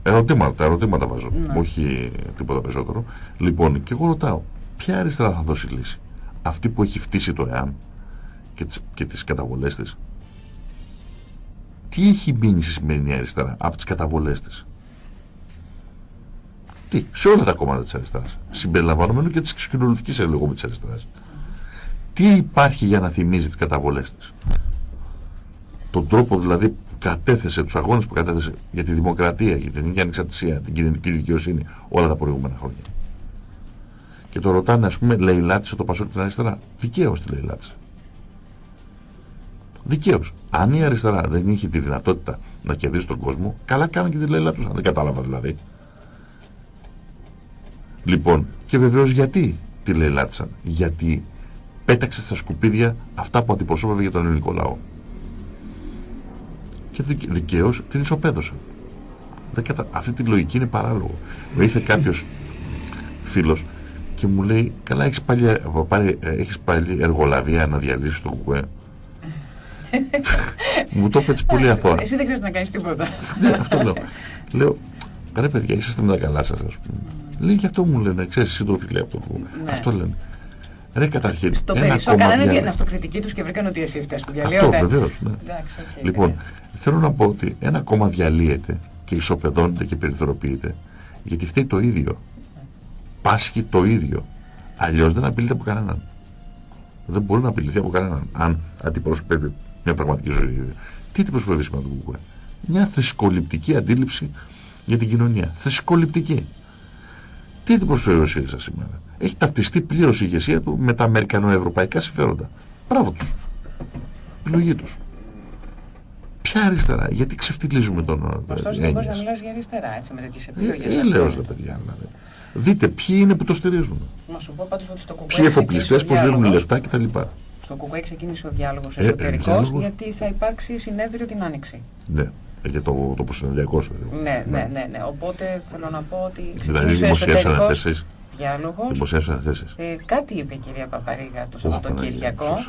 ερωτήματα, ερωτήματα βάζω, ναι. όχι τίποτα περισσότερο. Λοιπόν, και εγώ ρωτάω, ποια αριστερά θα δώσει λύση; Αυτή που έχει φτύσει το ΕΑΜ και τις, και τις καταβολές της. Τι έχει μείνει στη σημερινή αριστερά από τις καταβολές της; Τι, σε όλα τα κόμματα της αριστεράς. Συμπεριλαμβανομένου και της κοινωνικής ελεγόμενης της αριστεράς. Τι υπάρχει για να θυμίζει τις καταβολές της; Τον τρόπο δηλαδή που κατέθεσε, τους αγώνες που κατέθεσε για τη δημοκρατία, για την ελληνική ανεξαρτησία, την κοινωνική δικαιοσύνη όλα τα προηγούμενα χρόνια. Και το ρωτάνε, ας πούμε, λαιλάτισε το Πασόκ την αριστερά. Δικαίως τη λαιλάτισε. Δικαίως. Αν η αριστερά δεν είχε τη δυνατότητα να κερδίσει τον κόσμο, καλά κάνει και τη λαιλάτισε. Αν δεν κατάλαβα δηλαδή. Λοιπόν, και βεβαίως γιατί τη λαιλάτισαν. Γιατί πέταξε στα σκουπίδια αυτά που αντιπροσώπευε για τον ελληνικό λαό. Και δικαίως την ισοπαίδωσε. Αυτή τη λογική είναι παράλογο. Με ήρθε κάποιος φίλος και μου λέει, καλά έχεις πάλι, πάλι, έχεις πάλι εργολαβία να διαλύσεις το κουκουέ. μου το είπε πολύ αθώα. Εσύ δεν χρειάζεται να κάνεις τίποτα. ναι, αυτό λέω. Λέω, ρε παιδιά, είσαστε με τα καλά σας, ας πούμε. Λέει, γι' αυτό μου λένε, ξέρεις, σύντροφοι λέει αυτό που... Ναι. Αυτό λένε. Ρε καταρχήν. Στο περισσότερο κάνανε την αυτοκριτική τους και βρήκαν ότι εσύ φταίς που διαλύονται. Αυτό βεβαίως. Ναι. Εντάξει, okay, λοιπόν, θέλω να πω ότι ένα κόμμα διαλύεται και ισοπεδώνεται και περιθωροποιείται γιατί φταίει το ίδιο. Πάσχει το ίδιο. Αλλιώς δεν απειλείται από κανέναν. Δεν μπορεί να απειληθεί από κανέναν αν αντιπροσωπεύει μια πραγματική ζωή. Τι αντιπροσωπεύει σήμερα το κουκουέ; Μια θρησκοληπτική αντίληψη για την κοινωνία. Θρησκοληπτική. Τι αντιπροσωπεύει ο ΣΥΡΙΖΑ σήμερα; Έχει ταυτιστεί πλήρως η ηγεσία του με τα αμερικανοευρωπαϊκά συμφέροντα. Μπράβο τους. Επιλογή τους. Ποια αριστερά, γιατί ξεφτυλίζουμε τον Ωστόσο δεν μπορείς να μιλάς για αριστερά, έτσι, με τέτοιες επιλογές. Ε, ε λέω, ρε παιδιά, δηλαδή. Δείτε ποιοι είναι που το στηρίζουν. Να σου πω πάντως ότι στο κουκουέ Ποιοι εφοπλιστές, πώς δίνουν λεφτά κτλ. Στο κουκουέ ξεκίνησε ο διάλογος ε, εσωτερικός, ε, γιατί θα υπάρξει συνέδριο την Άνοιξη. Ναι για το, το προσυνεργειακό Ναι, ναι, ναι, ναι. Οπότε θέλω να πω ότι δηλαδή, ξεκίνησε δηλαδή, ο εσωτερικός διάλογος. Δημοσίευσαν θέσεις. Ε, κάτι είπε η κυρία Παπαρίγα το Σαββατοκύριακο.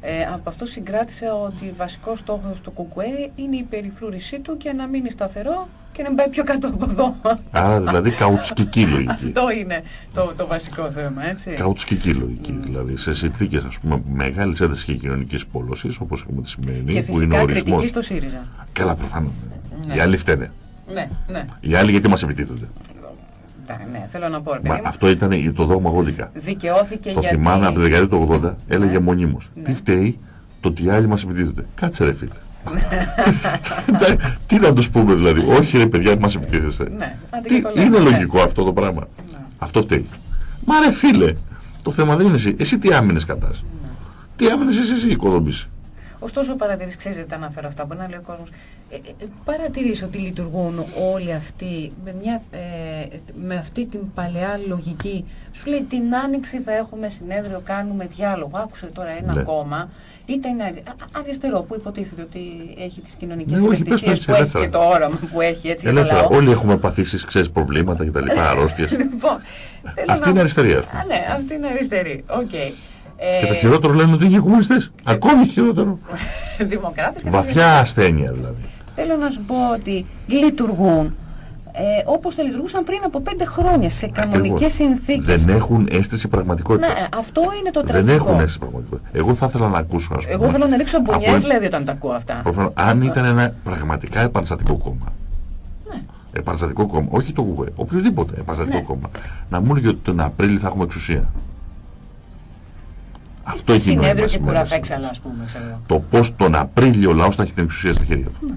Ε, από αυτό συγκράτησε ότι βασικός στόχος του ΚΚΕ είναι η περιφρούρησή του και να μείνει σταθερό και να μην πάει πιο κάτω από εδώ. Άρα δηλαδή καουτσκική λογική. Αυτό είναι το, το βασικό θέμα, έτσι. Καουτσκική λογική. Mm. Δηλαδή σε συνθήκες ας πούμε μεγάλης έντασης και κοινωνικής πόλωσης όπως έχουμε τη σημερινή που είναι ο ορισμός. Και κριτική στο ΣΥΡΙΖΑ. Καλά προφανώς. Ναι. Οι άλλοι φταίνε. Ναι, ναι. Οι άλλοι γιατί μας επιτίθονται. Ναι, θέλω να πω. Μα, αυτό ήταν το δόγμα γόλικα. Δικαιώθηκε το γιατί... θυμάμαι από τη δεκαετία του 80 έλεγε ναι. μονίμως. Ναι. Τι φταίει το ότι οι άλλοι μας επιτίθονται. Κάτσε ρε φίλε. Τι να τους πούμε δηλαδή. Όχι ρε παιδιά μας επιτίθεστε. Ναι, Τι, είναι λογικό αυτό το πράγμα; Αυτό φταίει. Μα ρε φίλε. Το θέμα δεν είναι εσύ. Εσύ τι άμυνες κατάς. Τι άμυνες εσύ, εσύ οικοδομήσει. Ωστόσο παρατηρείς, ξέρεις δεν τα αναφέρω αυτά, μπορεί να λέει ο κόσμος, ε, ε, παρατηρείς ότι λειτουργούν όλοι αυτοί με, μια, ε, με αυτή την παλαιά λογική. Σου λέει την άνοιξη θα έχουμε συνέδριο, κάνουμε διάλογο. Άκουσε τώρα ένα ναι. κόμμα, είτε είναι αριστερό που υποτίθεται ότι έχει τις κοινωνικές ναι, ευαισθησίες που έχει και το όραμα που έχει έτσι ελεύθερα. Όλοι έχουμε παθήσεις, ξέρεις, προβλήματα και τα λοιπά, αρρώστιες. λοιπόν, αυτή είναι αριστερή. ναι, αυτή είναι αριστερή. Okay. Ε... Και το χειρότερο λένε ότι είναι κομμουνιστές. Ακόμη χειρότερο. Δημοκράτες και Βαθιά ασθένεια δηλαδή. Θέλω να σου πω ότι λειτουργούν ε, όπως θα λειτουργούσαν πριν από πέντε χρόνια σε κανονικές συνθήκες. Δεν έχουν αίσθηση πραγματικότητας. Ναι, αυτό είναι το τραγικό. Δεν έχουν αίσθηση πραγματικότητας. Εγώ θα ήθελα να ακούσω, ας πούμε. Εγώ θέλω να ρίξω μπονιές, από... δηλαδή, όταν τα ακούω αυτά. Προφανώς, αν ήταν ένα πραγματικά επαναστατικό κόμμα. Ναι. Επαναστατικό κόμμα, όχι το ΚΟΥΕ, οποιοδήποτε επαναστατικό ναι. κόμμα. Να μου έλεγε ότι τον Απρίλιο θα έχουμε εξουσία. Αυτό έχει νόημα. Συνέδριο και κουραφέξαλα, ας πούμε. Ξέρω. Το πώς τον Απρίλιο ο λαός θα έχει την εξουσία στα χέρια του. Ναι.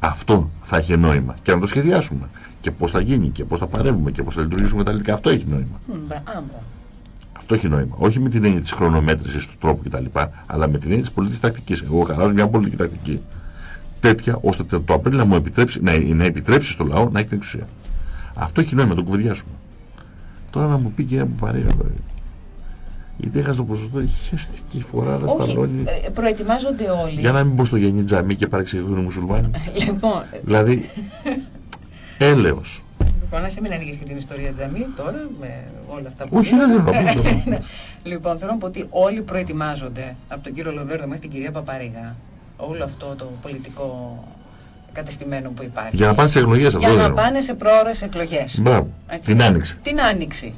Αυτό θα έχει νόημα. Και να το σχεδιάσουμε. Και πώς θα γίνει και πώς θα παρεύουμε και πώς θα λειτουργήσουμε τα λοιπά. Αυτό έχει νόημα. Αυτό έχει νόημα. Όχι με την έννοια της χρονομέτρησης του τρόπου κτλ. Αλλά με την έννοια της πολιτικής τακτικής. Εγώ χαράζω μια πολιτική τακτική. Τέτοια ώστε το Απρίλιο να μου επιτρέψει, να, να επιτρέψει στο λαό να έχει την εξουσία. Αυτό έχει νόημα, να το κουβεντιάσουμε. Τώρα να μου πει και ένα που παρέα. Γιατί έχασε το ποσοστό, χαίστηκε φορά στα σταλώνει. Ε, προετοιμάζονται όλοι. Για να μην πω στο γεννή τζαμί και παρεξηγηθούν οι μουσουλμάνοι. λοιπόν. Δηλαδή, έλεος. Λοιπόν, να σε μην ανοίγεις και την ιστορία τζαμί τώρα, με όλα αυτά που Όχι, δεν θέλω να Λοιπόν, θέλω να πω ότι όλοι προετοιμάζονται, από τον κύριο Λοβέρδο μέχρι την κυρία Παπαρίγα, όλο αυτό το πολιτικό κατεστημένο που υπάρχει. Για να πάνε σε εκλογές αυτό. Για να πάνε σε πρόορες εκλογές. Μπράβο. Την άνοιξη. Την άνοιξη.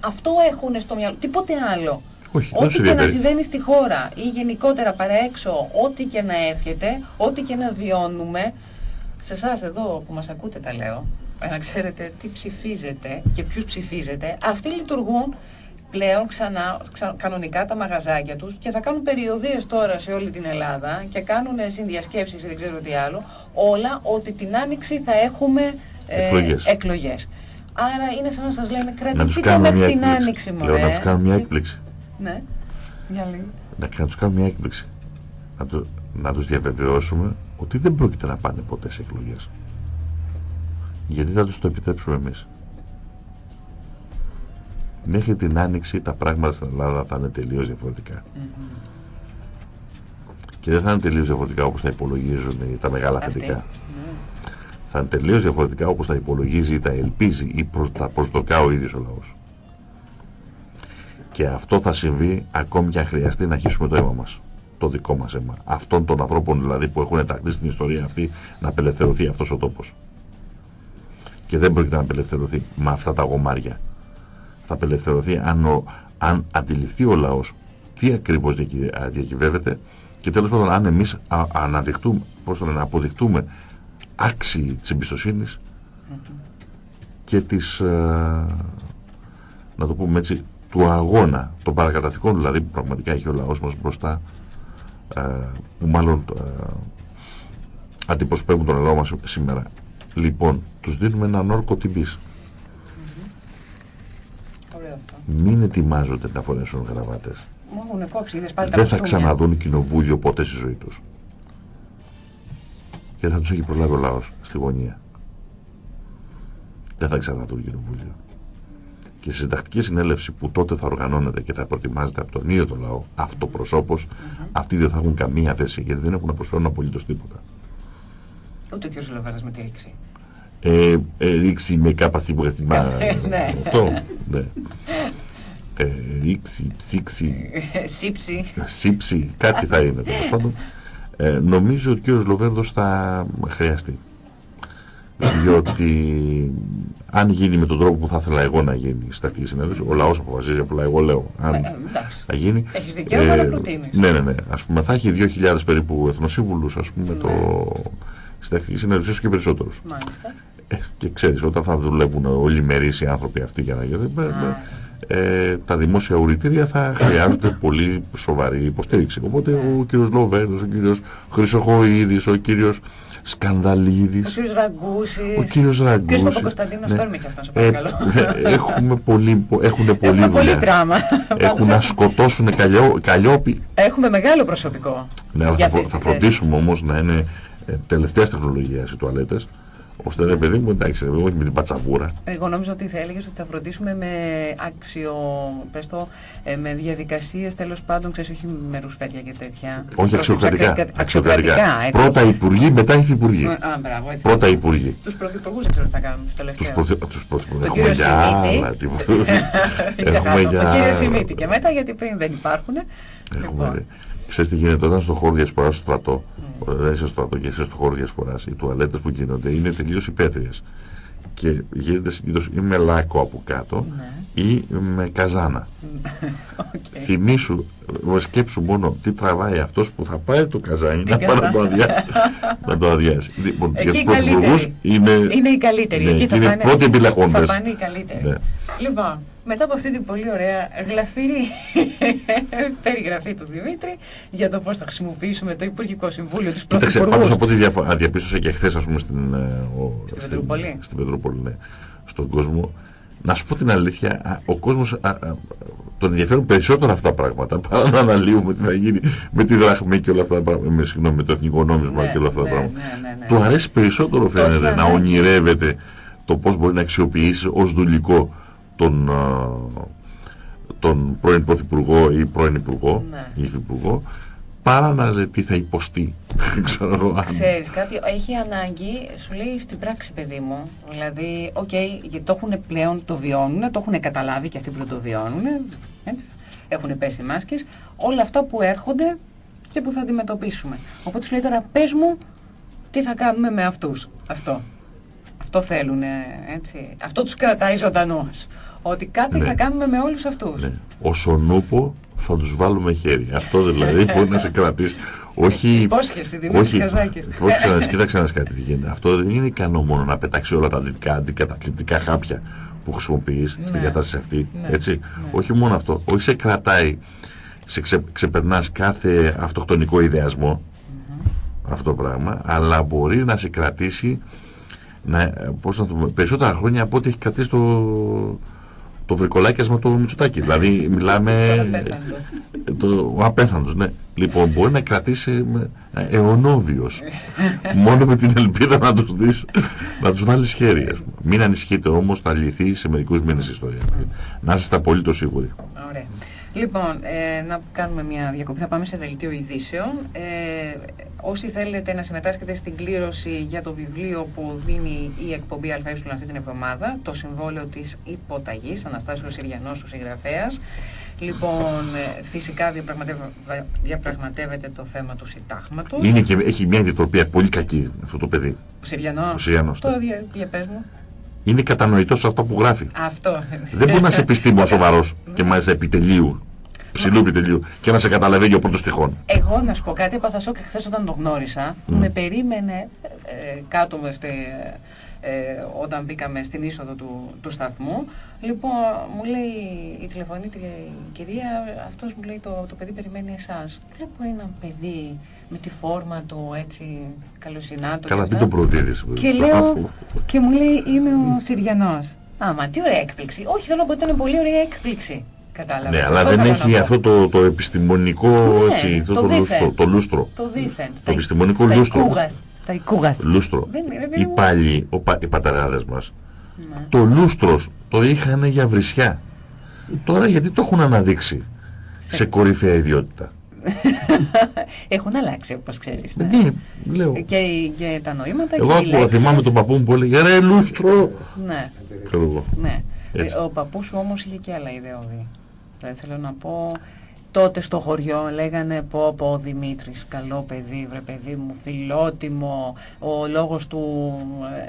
Αυτό έχουν στο μυαλό. Τίποτε άλλο. Όχι, ό,τι και να συμβαίνει στη χώρα ή γενικότερα παρά έξω, ό,τι και να έρχεται, ό,τι και να βιώνουμε, σε εσάς εδώ που μας ακούτε τα λέω, να ξέρετε τι ψηφίζετε και ποιους ψηφίζετε, αυτοί λειτουργούν πλέον ξανά, κανονικά τα μαγαζάκια τους και θα κάνουν περιοδίες τώρα σε όλη την Ελλάδα και κάνουν συνδιασκέψεις ή δεν ξέρω τι άλλο, όλα ότι την Άνοιξη θα έχουμε ε, εκλογές. Άρα είναι σαν να σας λένε κρατηθείτε με την Άνοιξη μου. Λέω να τους κάνουν μια έκπληξη. Ναι, για λίγο. Να, να τους κάνουμε μια έκπληξη. Να, το, να τους διαβεβαιώσουμε ότι δεν πρόκειται να πάνε ποτέ σε εκλογές. Γιατί θα τους το επιτρέψουμε εμείς μέχρι την άνοιξη τα πράγματα στην Ελλάδα θα είναι τελείως διαφορετικά. Mm -hmm. Και δεν θα είναι τελείως διαφορετικά όπως θα υπολογίζουν τα μεγάλα θετικά. Mm. Θα είναι τελείως διαφορετικά όπως θα υπολογίζει ή τα ελπίζει ή προς, τα προσδοκά ο ίδιος ο λαός. Και αυτό θα συμβεί ακόμη και αν χρειαστεί να αρχίσουμε το αίμα μας. Το δικό μας αίμα. Αυτών των ανθρώπων δηλαδή που έχουν τακτήσει στην ιστορία αυτή να απελευθερωθεί αυτός ο τόπος. Και δεν πρόκειται να απελευθερωθεί με αυτά τα γομάρια θα απελευθερωθεί αν, ο, αν αντιληφθεί ο λαός τι ακριβώς διακυβεύεται και τέλος πάντων αν εμείς αναδειχτούμε, πώς το λένε, αποδειχτούμε άξιοι της εμπιστοσύνης και της, ε, να το πούμε έτσι, του αγώνα των παρακαταθήκων δηλαδή που πραγματικά έχει ο λαός μας μπροστά ε, που μάλλον ε, αντιπροσωπεύουν τον λαό μας σήμερα. Λοιπόν, τους δίνουμε έναν όρκο τιμής. Μην ετοιμάζονται να φορέσουν γραβάτες. Δεν θα ξαναδούν κοινοβούλιο ποτέ στη ζωή τους. Και θα τους έχει προλάβει ο λαός στη γωνία. Δεν θα ξαναδούν κοινοβούλιο. Και στη συντακτική συνέλευση που τότε θα οργανώνεται και θα προτιμάζεται από τον ίδιο το λαό, αυτοπροσώπως, mm -hmm. αυτοί δεν θα έχουν καμία θέση γιατί δεν έχουν να προσφέρουν απολύτως τίποτα. Ούτε ο κ. Λαβέρας με τη ε, ε, ρίξει με κάπαση που Ναι. Αυτό, ναι. Ε, ρίξει, ψήξει, Σύψη. σύψη, κάτι θα είναι τέλος πάντων. Ε, νομίζω ότι ο κύριος Λοβέρδος θα χρειαστεί. Διότι αν γίνει με τον τρόπο που θα ήθελα εγώ να γίνει στα τακτική συνέντευξης, ο λαός αποφασίζει, απλά εγώ λέω, αν Ε, εντάξει. θα γίνει. Έχεις δικαίωμα να προτείνεις. Ναι, ναι, ναι. Ας πούμε θα έχει 2.000 περίπου εθνοσύμβουλους, ας πούμε, Ναι. το... Στην τακτική συνέντευξη ίσως και περισσότερους. Μάλιστα. Ε, και ξέρεις, όταν θα δουλεύουν όλοι μερείς οι άνθρωποι αυτοί για να γίνουν, ε, ε, τα δημόσια ουρητήρια θα χρειάζονται πολύ σοβαρή υποστήριξη. Οπότε ο κύριος Λοβέρδος, ο κύριος Χρυσοχοίδης, ο κύριος Ο Σκανδαλίδης, κύριος Ραγκούσης. ο κύριος Ραγκούσης. κύριος Παπακοσταντίνος, φέρουμε και αυτόν, σε Ε, παρακαλώ. ε, έχουμε πολύ, έχουν πολλή Έχουμε πολύ δουλειά. δράμα. Έχουν να σκοτώσουν καλλιό, καλλιόπι. Έχουμε μεγάλο προσωπικό. Ναι, αλλά για θα, αυτές θα τις θέσεις. φροντίσουμε όμως να είναι ε, τελευταίας τεχνολογίας οι τουαλέτες, ώστε ρε παιδί μου, εντάξει, ρε, όχι με την πατσαβούρα. Εγώ νόμιζα ότι θα έλεγες ότι θα φροντίσουμε με άξιο, πες το, ε, με διαδικασίες τέλος πάντων, ξέρεις, όχι με ρουσφέτια και τέτοια. Όχι αξιοκρατικά. Αξιοκρατικά, αξιοκρατικά. έτσι. Πρώτα υπουργοί, μετά υφυπουργοί. Α, μπράβο, έτσι. Πρώτα υπουργοί. Τους πρωθυπουργούς δεν ξέρω τι θα κάνουμε τους Τους, τελευταίους. πρωθυ... τους πρωθυπουργούς. Τον Έχουμε κύριο για Σιμίτη. άλλα. τίποτα. Μην Έχουμε ξεχάσω, για τον κύριο, αλλά. Σιμίτη και μετά γιατί πριν δεν υπάρχουν. Έχουμε... Λοιπόν, Ξέρεις τι γίνεται όταν στο χώρο διασποράς στο στρατό, Mm. όταν είσαι στο στρατό και είσαι στο χώρο διασποράς, οι τουαλέτες που γίνονται είναι τελείως υπαίθριες. Και γίνεται συνήθως ή με λάκκο από κάτω ναι. ή με καζάνα. ΟΚ. Θυμήσου, ε, σκέψου μόνο τι τραβάει αυτός που θα πάει το καζάνι Την να πάει να το, καζάνα. αδειά-, να το αδειάσει. Λοιπόν, Εκεί για οι τους πρωθυπουργούς καλύτεροι. είναι, Είναι οι καλύτεροι. ναι, Εκεί θα είναι πάνε, πρώτοι θα επιλεγόντες. πάνε οι καλύτεροι. Ναι. Λοιπόν, μετά από αυτή την πολύ ωραία γλαφύρη περιγραφή του Δημήτρη για το πώς θα χρησιμοποιήσουμε το Υπουργικό Συμβούλιο τους Κοίταξε, πάντως Πρωθυπουργούς. από ό,τι διαφο- α, διαπίστωσα και χθες, ας πούμε, στην, ε, ο- Στην Πετρούπολη. Στην Πετρούπολη, ναι. Στον κόσμο. Να σου πω την αλήθεια, α, ο κόσμος α, α, τον ενδιαφέρουν περισσότερο αυτά τα πράγματα παρά να αναλύουμε τι θα γίνει με τη δραχμή και όλα αυτά τα πράγματα. Με, συγγνώμη, με το εθνικό νόμισμα Ναι, και όλα αυτά τα ναι, πράγματα. ναι, ναι, ναι. Του αρέσει περισσότερο φαίνεται ναι, να ναι. ονειρεύεται το πώς μπορεί να αξιοποιήσει ως δουλικό τον, α, τον πρώην Πρωθυπουργό ή πρώην Υπουργό Ναι. ή Υφυπουργό παρά να λέει τι θα υποστεί. Ξέρω εγώ, αν- Ξέρεις κάτι, έχει ανάγκη, σου λέει στην πράξη παιδί μου, δηλαδή, ΟΚ, γιατί το έχουν πλέον, το βιώνουν, το έχουν καταλάβει και αυτοί που δεν το βιώνουν, έτσι, έχουν πέσει μάσκες, όλα αυτά που έρχονται και που θα αντιμετωπίσουμε. Οπότε σου λέει τώρα, πες μου, τι θα κάνουμε με αυτούς, αυτό. Αυτό θέλουν, έτσι, αυτό τους κρατάει ζωντανούς. Ότι κάτι Ναι. θα κάνουμε με όλους αυτούς. Ναι. Όσον ούπο θα τους βάλουμε χέρι. Αυτό δηλαδή μπορεί να σε κρατήσει. Όχι, Υπόσχεση, Δημήτρης Καζάκης. Υπόσχεση, να κοίταξε να δεις κάτι τι γίνεται. Αυτό δεν είναι ικανό μόνο να πετάξει όλα τα δυτικά αντικαταθλιπτικά χάπια που χρησιμοποιείς στην Ναι. κατάσταση αυτή. Ναι. Έτσι. Ναι. Όχι μόνο αυτό. Όχι σε κρατάει, σε ξε, ξεπερνάς κάθε αυτοκτονικό ιδεασμό Μμμ. αυτό το πράγμα, αλλά μπορεί να σε κρατήσει να, πώς να το πούμε, περισσότερα χρόνια από ό,τι έχει κρατήσει το, το βρικολάκιασμα του Μητσοτάκη. Δηλαδή μιλάμε Τον απέθαντος. το, ο απέθαντος, ναι. Λοιπόν, μπορεί να κρατήσει με, αιωνόβιος. Μόνο με την ελπίδα να τους δεις, να τους βάλεις χέρι. ας πούμε. Μην ανησυχείτε όμως, θα λυθεί σε μερικούς μήνες η ιστορία. Να είστε απολύτως σίγουροι. Ωραία. Λοιπόν, ε, να κάνουμε μια διακοπή. Θα πάμε σε δελτίο ειδήσεων. Ε, όσοι θέλετε να συμμετάσχετε στην κλήρωση για το βιβλίο που δίνει η εκπομπή ΑΕ αυτή την εβδομάδα, το συμβόλαιο της υποταγής, Αναστάσιος Συριανός, ο συγγραφέας. Λοιπόν, ε, φυσικά διαπραγματεύε- διαπραγματεύεται το θέμα του συντάγματος. Είναι και, έχει μια ιδιοτροπία πολύ κακή αυτό το παιδί. Ο Συριανός. Ο Συριανός, Το ναι. δια, για πες μου. Είναι κατανοητός σε αυτό που γράφει. Αυτό. Δεν μπορεί να είσαι επιστήμον σοβαρός και μάλιστα επιτελείου, ψηλού επιτελείου και να σε καταλαβαίνει ο πρώτος τυχόν. Εγώ να σου πω κάτι, έπαθα σοκ χθες όταν το γνώρισα. Μμ. Με περίμενε ε, κάτω με στη, ε, όταν μπήκαμε στην είσοδο του, του σταθμού. Λοιπόν, μου λέει η τηλεφωνήτρια η κυρία, αυτός μου λέει το, το παιδί περιμένει εσάς. Βλέπω ένα παιδί με τη φόρμα του έτσι καλοσυνάτο. Καλά, και μην αυτά. το προδίδεις. Και λέω, και μου λέει είμαι ο Συριανός. Α, μα τι ωραία έκπληξη. Όχι, θέλω να πω ότι ήταν πολύ ωραία έκπληξη. Κατάλαβες. Ναι, αλλά Αυτό δεν θέλω έχει να πω. αυτό το, το επιστημονικό Ναι, έτσι, το, το το, δίθεν. λούστρο, το λούστρο. Το δίθεν. Το επιστημονικό στα λούστρο. Οικούγας. Στα οικούγας. Λούστρο. Δεν είναι, παιδί Οι μου. πάλι, ο, πα- οι πατεράδες μας, Ναι. το λούστρο το είχαν για βρισιά. Τώρα γιατί το έχουν αναδείξει Σε- σε κορυφαία ιδιότητα; Έχουν αλλάξει όπως ξέρεις. Ναι, ναι λέω. Και, και τα νοήματα Εγώ και Εγώ θυμάμαι τον παππού μου που έλεγε ρε λούστρο. Ναι. ναι. Ο παππούς όμως είχε και άλλα ιδεώδη. Δεν θέλω να πω τότε στο χωριό λέγανε πω πω ο Δημήτρης καλό παιδί βρε παιδί μου φιλότιμο ο λόγος του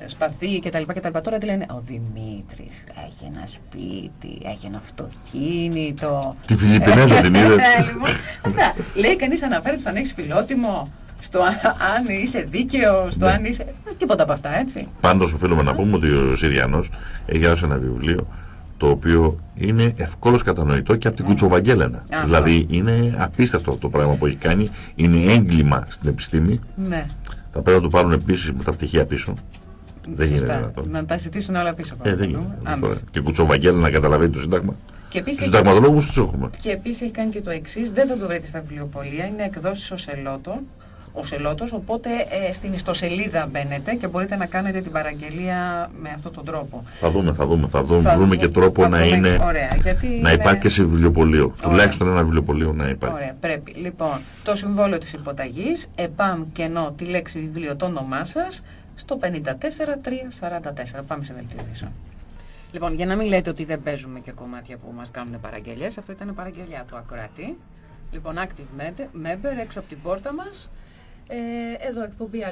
ε, σπαθί κτλ κτλ τώρα τι λένε ο Δημήτρης έχει ένα σπίτι έχει ένα αυτοκίνητο τη Φιλιππινέζα την είδες; αυτά λέει κανείς αναφέρεται αν έχεις φιλότιμο στο αν είσαι δίκαιο, στο ναι. αν είσαι... τίποτα από αυτά έτσι. Πάντως οφείλουμε να πούμε ότι ο Συριανός έχει γράψει ένα βιβλίο το οποίο είναι ευκόλως κατανοητό και από την Κουτσοβαγγέλενα. Δηλαδή είναι απίστευτο το πράγμα που έχει κάνει, είναι έγκλημα στην επιστήμη. Ναι. Θα πρέπει να το πάρουν επίσης με τα πτυχία πίσω. Δεν γίνεται δυνατόν. Να τα ζητήσουν όλα πίσω. Ε, δεν γίνεται. Και Κουτσοβαγγέλα να καταλαβαίνει το Σύνταγμα. Και τους συνταγματολόγους τους έχουμε. Και επίσης έχει κάνει και το εξής, δεν θα το βρείτε στα βιβλιοπολία, είναι εκδόσεις ως ελότο ο Σελότος, οπότε ε, στην ιστοσελίδα μπαίνετε και μπορείτε να κάνετε την παραγγελία με αυτόν τον τρόπο. Θα δούμε, θα δούμε, θα δούμε, θα βρούμε και τρόπο να είναι, ωραία, γιατί να υπάρχει και σε βιβλιοπωλείο, τουλάχιστον ένα βιβλιοπωλείο να υπάρχει. Ωραία, πρέπει. Λοιπόν, το συμβόλαιο της υποταγής, επάμ κενό τη λέξη βιβλίο το όνομά σας, στο 54344. Πάμε σε δελτίο Λοιπόν, για να μην λέτε ότι δεν παίζουμε και κομμάτια που μας κάνουν παραγγελίες, αυτό ήταν παραγγελιά του Ακράτη. Λοιπόν, active member, έξω από την πόρτα μας. Ε, εδώ εκπομπή ΑΕ,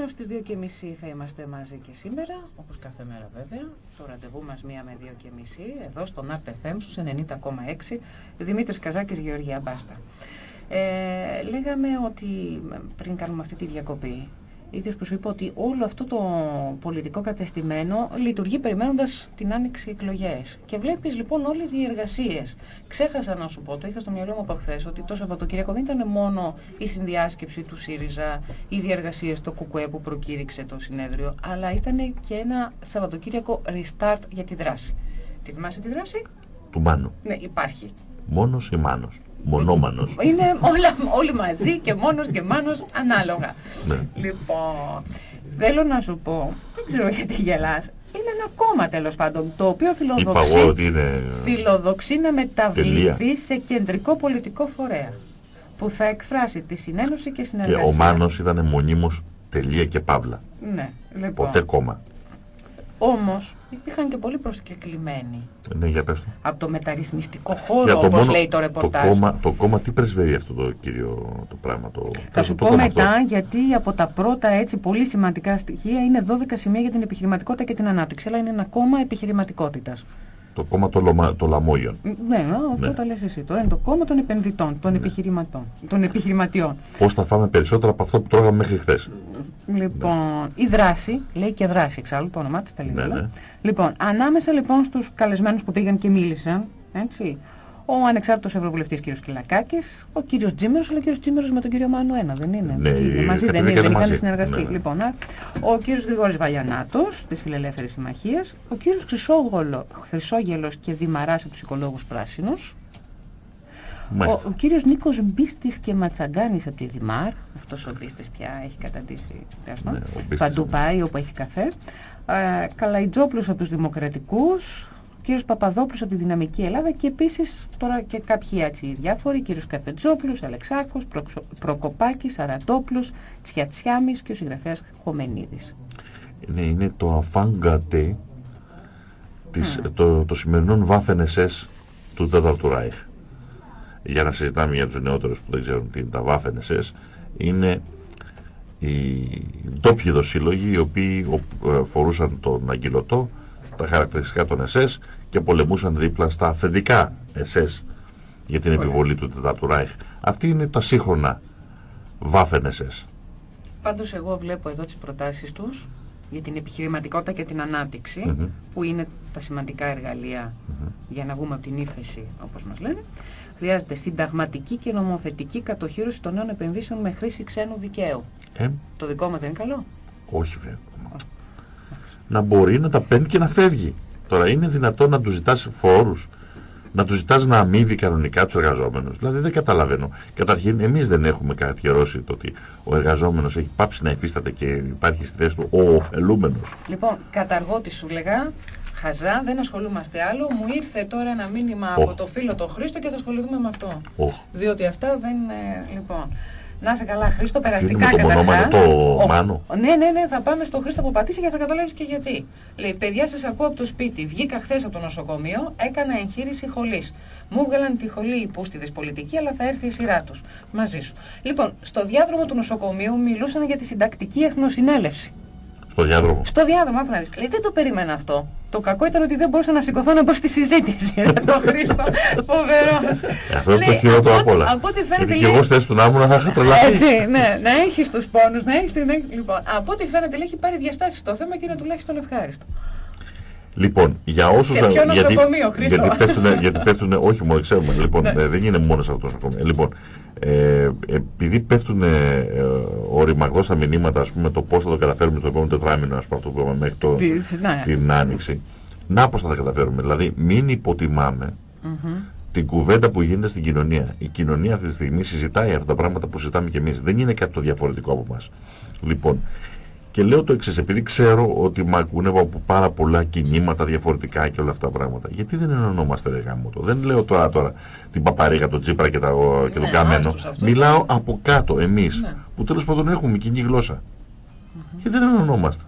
έως τις 2.30 θα είμαστε μαζί και σήμερα, όπως κάθε μέρα βέβαια. Το ραντεβού μας μία με 2.30, εδώ στον Art FM στους 90,6, Δημήτρης Καζάκης, Γεωργία Μπάστα. Ε, λέγαμε ότι πριν κάνουμε αυτή τη διακοπή, ίδιος που σου είπα ότι όλο αυτό το πολιτικό κατεστημένο λειτουργεί περιμένοντας την άνοιξη εκλογές. Και βλέπεις λοιπόν όλοι οι διεργασίες. Ξέχασα να σου πω, το είχα στο μυαλό μου από χθες, ότι το Σαββατοκύριακο δεν ήταν μόνο η συνδιάσκεψη του ΣΥΡΙΖΑ, οι διεργασίες στο ΚΚΕ που προκήρυξε το συνέδριο, αλλά ήταν και ένα Σαββατοκύριακο restart για τη δράση. Τη θυμάσαι τη δράση; Του Μάνου. Ναι, υπάρχει. Μόνος ή Μάνος μονόμανος. Είναι όλα, όλοι μαζί και μόνος και μάνος ανάλογα. Ναι. Λοιπόν, θέλω να σου πω, δεν ξέρω γιατί γελάς, είναι ένα κόμμα τέλος πάντων, το οποίο φιλοδοξεί, είναι... φιλοδοξεί να μεταβληθεί σε κεντρικό πολιτικό φορέα, που θα εκφράσει τη συνένωση και συνεργασία. Και ο Μάνος ήταν μονίμως τελεία και παύλα. Ναι, λοιπόν. Ποτέ κόμμα. Όμως υπήρχαν και πολύ προσκεκλημένοι. Ναι, για πες το. Από το μεταρρυθμιστικό χώρο, το όπως λέει το ρεπορτάζ. Το κόμμα, το κόμμα τι πρεσβεύει αυτό το κύριο το πράγμα. Το, Θα σου πω μετά, γιατί από τα πρώτα έτσι πολύ σημαντικά στοιχεία είναι 12 σημεία για την επιχειρηματικότητα και την ανάπτυξη, αλλά είναι ένα κόμμα επιχειρηματικότητας. Το κόμμα των, λομα... το λαμόγιων. Ναι, αυτό ναι. τα λες εσύ. Τώρα είναι το κόμμα των επενδυτών, των, ναι. επιχειρηματών, των επιχειρηματιών. Πώς θα φάμε περισσότερα από αυτό που τρώγαμε μέχρι χθες. Λοιπόν, ναι. η δράση, λέει και δράση εξάλλου, το όνομά της τα ναι, ναι. Λοιπόν, ανάμεσα λοιπόν στους καλεσμένους που πήγαν και μίλησαν, έτσι, ο ανεξάρτητος ευρωβουλευτής κ. Κυλακάκης, ο κύριος Τζίμερος, αλλά ο κύριος Τζίμερος με τον κύριο Μάνο ένα, δεν είναι; Ναι, είναι μαζί, δεν είναι, δεν είχαν συνεργαστεί. Ναι. Λοιπόν, ο κύριος Γρηγόρης Βαγιανάτος, της Φιλελεύθερης Συμμαχίας, ο κύριος Χρυσόγελος και Δημαράς από τους Οικολόγους Πράσινους, ο, ο κύριος Νίκος Μπίστης και Ματσαγκάνης από τη Δημάρ, αυτός ο Μπίστης πια έχει καταντήσει ναι, παντού πάει όπου έχει καφέ, ε, Καλαϊτζόπλος από τους Δημοκρατικούς, κύριος Παπαδόπουλος από τη Δυναμική Ελλάδα και επίσης τώρα και κάποιοι έτσι διάφοροι, κύριος Καφετζόπουλος, Αλεξάκος, Προκοπάκης, Σαρατόπουλος, Τσιατσιάμις και ο συγγραφέας Χομενίδης. Ναι, είναι το αφάγκατε της, το, το σημερινό Waffen SS του Τέταρτου Ράιχ. Για να συζητάμε για τους νεότερους που δεν ξέρουν τι είναι τα Waffen SS, είναι οι ντόπιοι δοσύλλογοι οι οποίοι ε, φορούσαν τον αγκυλωτό τα χαρακτηριστικά των ΕΣΕΣ και πολεμούσαν δίπλα στα αφεντικά ΕΣΕΣ για την επιβολή του Τετάρτου Ράιχ. Αυτή είναι τα σύγχρονα βάφεν ΕΣΕΣ. Πάντως εγώ βλέπω εδώ τις προτάσεις τους για την επιχειρηματικότητα και την ανάπτυξη, που είναι τα σημαντικά εργαλεία για να βγούμε από την ύφεση, όπως μας λένε. Χρειάζεται συνταγματική και νομοθετική κατοχήρωση των νέων επενδύσεων με χρήση ξένου δικαίου. Ε; Το δικό μας δεν είναι καλό; Όχι βέβαια να μπορεί να τα παίρνει και να φεύγει. Τώρα είναι δυνατόν να του ζητάς φόρους, να του ζητάς να αμείβει κανονικά τους εργαζόμενους. Δηλαδή δεν καταλαβαίνω. Καταρχήν εμείς δεν έχουμε καθιερώσει το ότι ο εργαζόμενος έχει πάψει να υφίσταται και υπάρχει στη θέση του ο ωφελούμενος. Λοιπόν, καταργώ τη σου λέγα, Χαζά, δεν ασχολούμαστε άλλο. Μου ήρθε τώρα ένα μήνυμα από το φίλο το Χρήστο και θα ασχοληθούμε με αυτό. Διότι αυτά δεν... Ε, λοιπόν, να είσαι καλά, Χρήστο, περαστικά καταρχάς. το Μάνο. Ναι, ναι, ναι, θα πάμε στο Χρήστο που πατήσει και θα καταλάβεις και γιατί. Λέει, παιδιά σας ακούω από το σπίτι, βγήκα χθες από το νοσοκομείο, έκανα εγχείρηση χολής. Μου βγάλαν τη χολή οι πούστιδες πολιτική, αλλά θα έρθει η σειρά τους. Μαζί σου. Λοιπόν, στο διάδρομο του νοσοκομείου μιλούσαν για τη συντακτική εθνοσυνέλευση. Στο διάδρομο. Στο διάδρομο, άπου να δεις. Λέει, δεν το περίμενα αυτό. Το κακό ήταν ότι δεν μπορούσα να σηκωθώ να μπω στη συζήτηση. το Χρήστο, φοβερός. Αυτό είναι το χειρότερο απ' όλα. Από ό,τι φαίνεται. Και εγώ στη του να να είχα τρελαθεί. Έτσι, ναι, να έχεις τους πόνους, να έχεις την. Λοιπόν, από ό,τι φαίνεται λέει, έχει πάρει διαστάσεις το θέμα και είναι τουλάχιστον ευχάριστο. Λοιπόν, για όσους. Σε ποιο νοσοκομείο, Χρήστο; Γιατί πέφτουν, γιατί πέφτουν, όχι μόνο ξέρουμε, λοιπόν, ναι. ε, δεν είναι μόνο σε αυτό το νοσοκομείο. Λοιπόν, ε, επειδή πέφτουν ε, οριμαγδό τα μηνύματα, ας πούμε, το πώς θα το καταφέρουμε το επόμενο τετράμινο, ας πούμε, αυτό που είπαμε μέχρι το, ναι. την Άνοιξη. Να πώς θα τα καταφέρουμε. Δηλαδή, μην υποτιμάμε mm -hmm. την κουβέντα που γίνεται στην κοινωνία. Η κοινωνία αυτή τη στιγμή συζητάει αυτά τα πράγματα που συζητάμε κι εμείς. Δεν είναι κάτι το διαφορετικό από εμάς. Λοιπόν, και λέω το εξής, επειδή ξέρω ότι με ακούνε από πάρα πολλά κινήματα διαφορετικά και όλα αυτά τα πράγματα. Γιατί δεν ενωνόμαστε ρε γάμο το. Δεν λέω τώρα, τώρα την παπαρίγα, τον Τσίπρα και, τα, και τον ναι, Καμένο. Μιλάω από κάτω εμείς ναι. που τέλος πάντων έχουμε κοινή γλώσσα. Mm -hmm. Γιατί δεν ενωνόμαστε.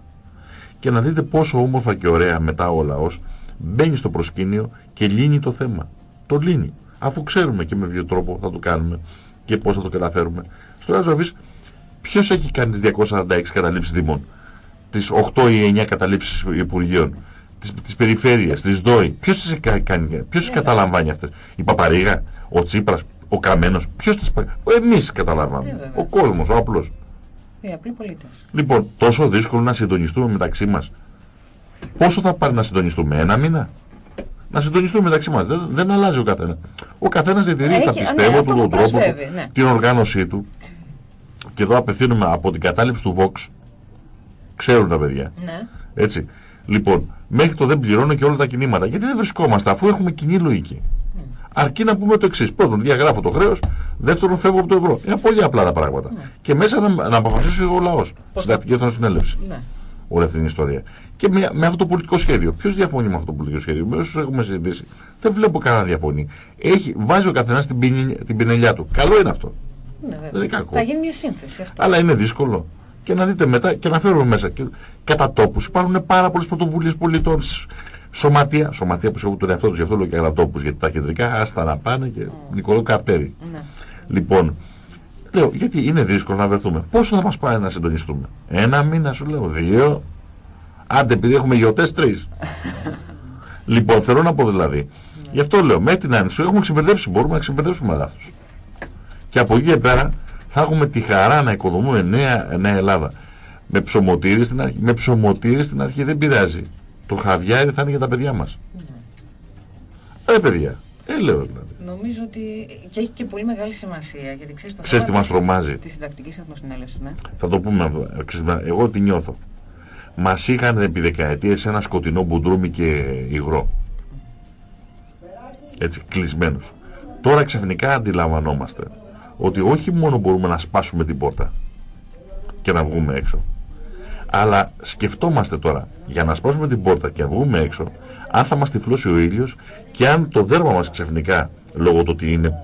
Και να δείτε πόσο όμορφα και ωραία μετά ο λαός μπαίνει στο προσκήνιο και λύνει το θέμα. Το λύνει. Αφού ξέρουμε και με ποιο τρόπο θα το κάνουμε και πώς θα το καταφέρουμε. Στο Ποιος έχει κάνει τις 246 καταλήψεις δημών, τις 8 ή 9 καταλήψεις υπουργείων, τις, τις περιφέρειες, τις ΔΟΗ; Ποιος τις κάνει, ποιος τις καταλαμβάνει αυτές; Η Παπαρίγα, ο Τσίπρας, ο Καμένος, ποιος τις Εμείς καταλαμβάνουμε. Ο κόσμος, ο απλός. Οι απλοί πολίτες. Λοιπόν, τόσο δύσκολο να συντονιστούμε μεταξύ μας. Πόσο θα πάρει να συντονιστούμε, ένα μήνα; Να συντονιστούμε μεταξύ μας. Δεν, δεν αλλάζει ο καθένας. Ο καθένας διατηρεί, τα πιστεύω, ναι, τον τρόπο, ναι. την οργάνωσή του και εδώ απευθύνουμε από την κατάληψη του Vox, ξέρουν τα παιδιά. Ναι. Έτσι. Λοιπόν, μέχρι το δεν πληρώνω και όλα τα κινήματα. Γιατί δεν βρισκόμαστε αφού έχουμε κοινή λογική. Mm. Αρκεί να πούμε το εξής. Πρώτον, διαγράφω το χρέος. Δεύτερον, φεύγω από το ευρώ. Είναι πολύ απλά τα πράγματα. Ναι. Και μέσα να, να αποφασίσει ο λαός. Συντακτική εθνοσυνέλευση. Ναι. Όλη αυτή την ιστορία. Και με, με αυτό το πολιτικό σχέδιο. Ποιος διαφωνεί με αυτό το πολιτικό σχέδιο; Με όσους έχουμε συζητήσει. Δεν βλέπω κανένα διαφωνεί. Έχει, βάζει ο καθένας την, την πινελιά του. Καλό είναι αυτό. Ναι, δεν είναι κακό. Θα γίνει μια σύνθεση αυτό. Αλλά είναι δύσκολο. Και να δείτε μετά και να φέρουμε μέσα. Και κατά τόπους υπάρχουν πάρα πολλές πρωτοβουλίες πολιτών. Σωματεία, σωματεία που σε τον εαυτό τους, γι' αυτό λέω και κατά τόπους, γιατί τα κεντρικά άστα να πάνε και mm. Νικολό Καρτέρι. Ναι. Λοιπόν, λέω, γιατί είναι δύσκολο να βρεθούμε. Πόσο θα μας πάει να συντονιστούμε; Ένα μήνα σου λέω, δύο. Άντε, επειδή έχουμε γιορτές, τρεις. λοιπόν, θέλω να πω δηλαδή. Ναι. Γι' αυτό λέω, με την άνοιξη έχουμε ξεμπερδέψει, μπορούμε να ξεμπερδέψουμε λάθος. Και από εκεί και πέρα θα έχουμε τη χαρά να οικοδομούμε νέα, νέα Ελλάδα. Με ψωμοτήρι, στην αρχή, με ψωμοτήρι στην αρχή δεν πειράζει. Το χαβιάρι θα είναι για τα παιδιά μας. Ναι. Ε, παιδιά. Έλεος δηλαδή. Νομίζω ότι και έχει και πολύ μεγάλη σημασία. Γιατί ξέρεις, το ξέρεις τι μας τρομάζει; Της συντακτικής εθνοσυνέλευση, ναι. Θα το πούμε Εγώ τι νιώθω. Μας είχαν επί δεκαετίες ένα σκοτεινό μπουντρούμι και υγρό. Έτσι, κλεισμένους. Τώρα ξαφνικά αντιλαμβανόμαστε ότι όχι μόνο μπορούμε να σπάσουμε την πόρτα και να βγούμε έξω αλλά σκεφτόμαστε τώρα για να σπάσουμε την πόρτα και να βγούμε έξω αν θα μας τυφλώσει ο ήλιος και αν το δέρμα μας ξαφνικά λόγω του ότι είναι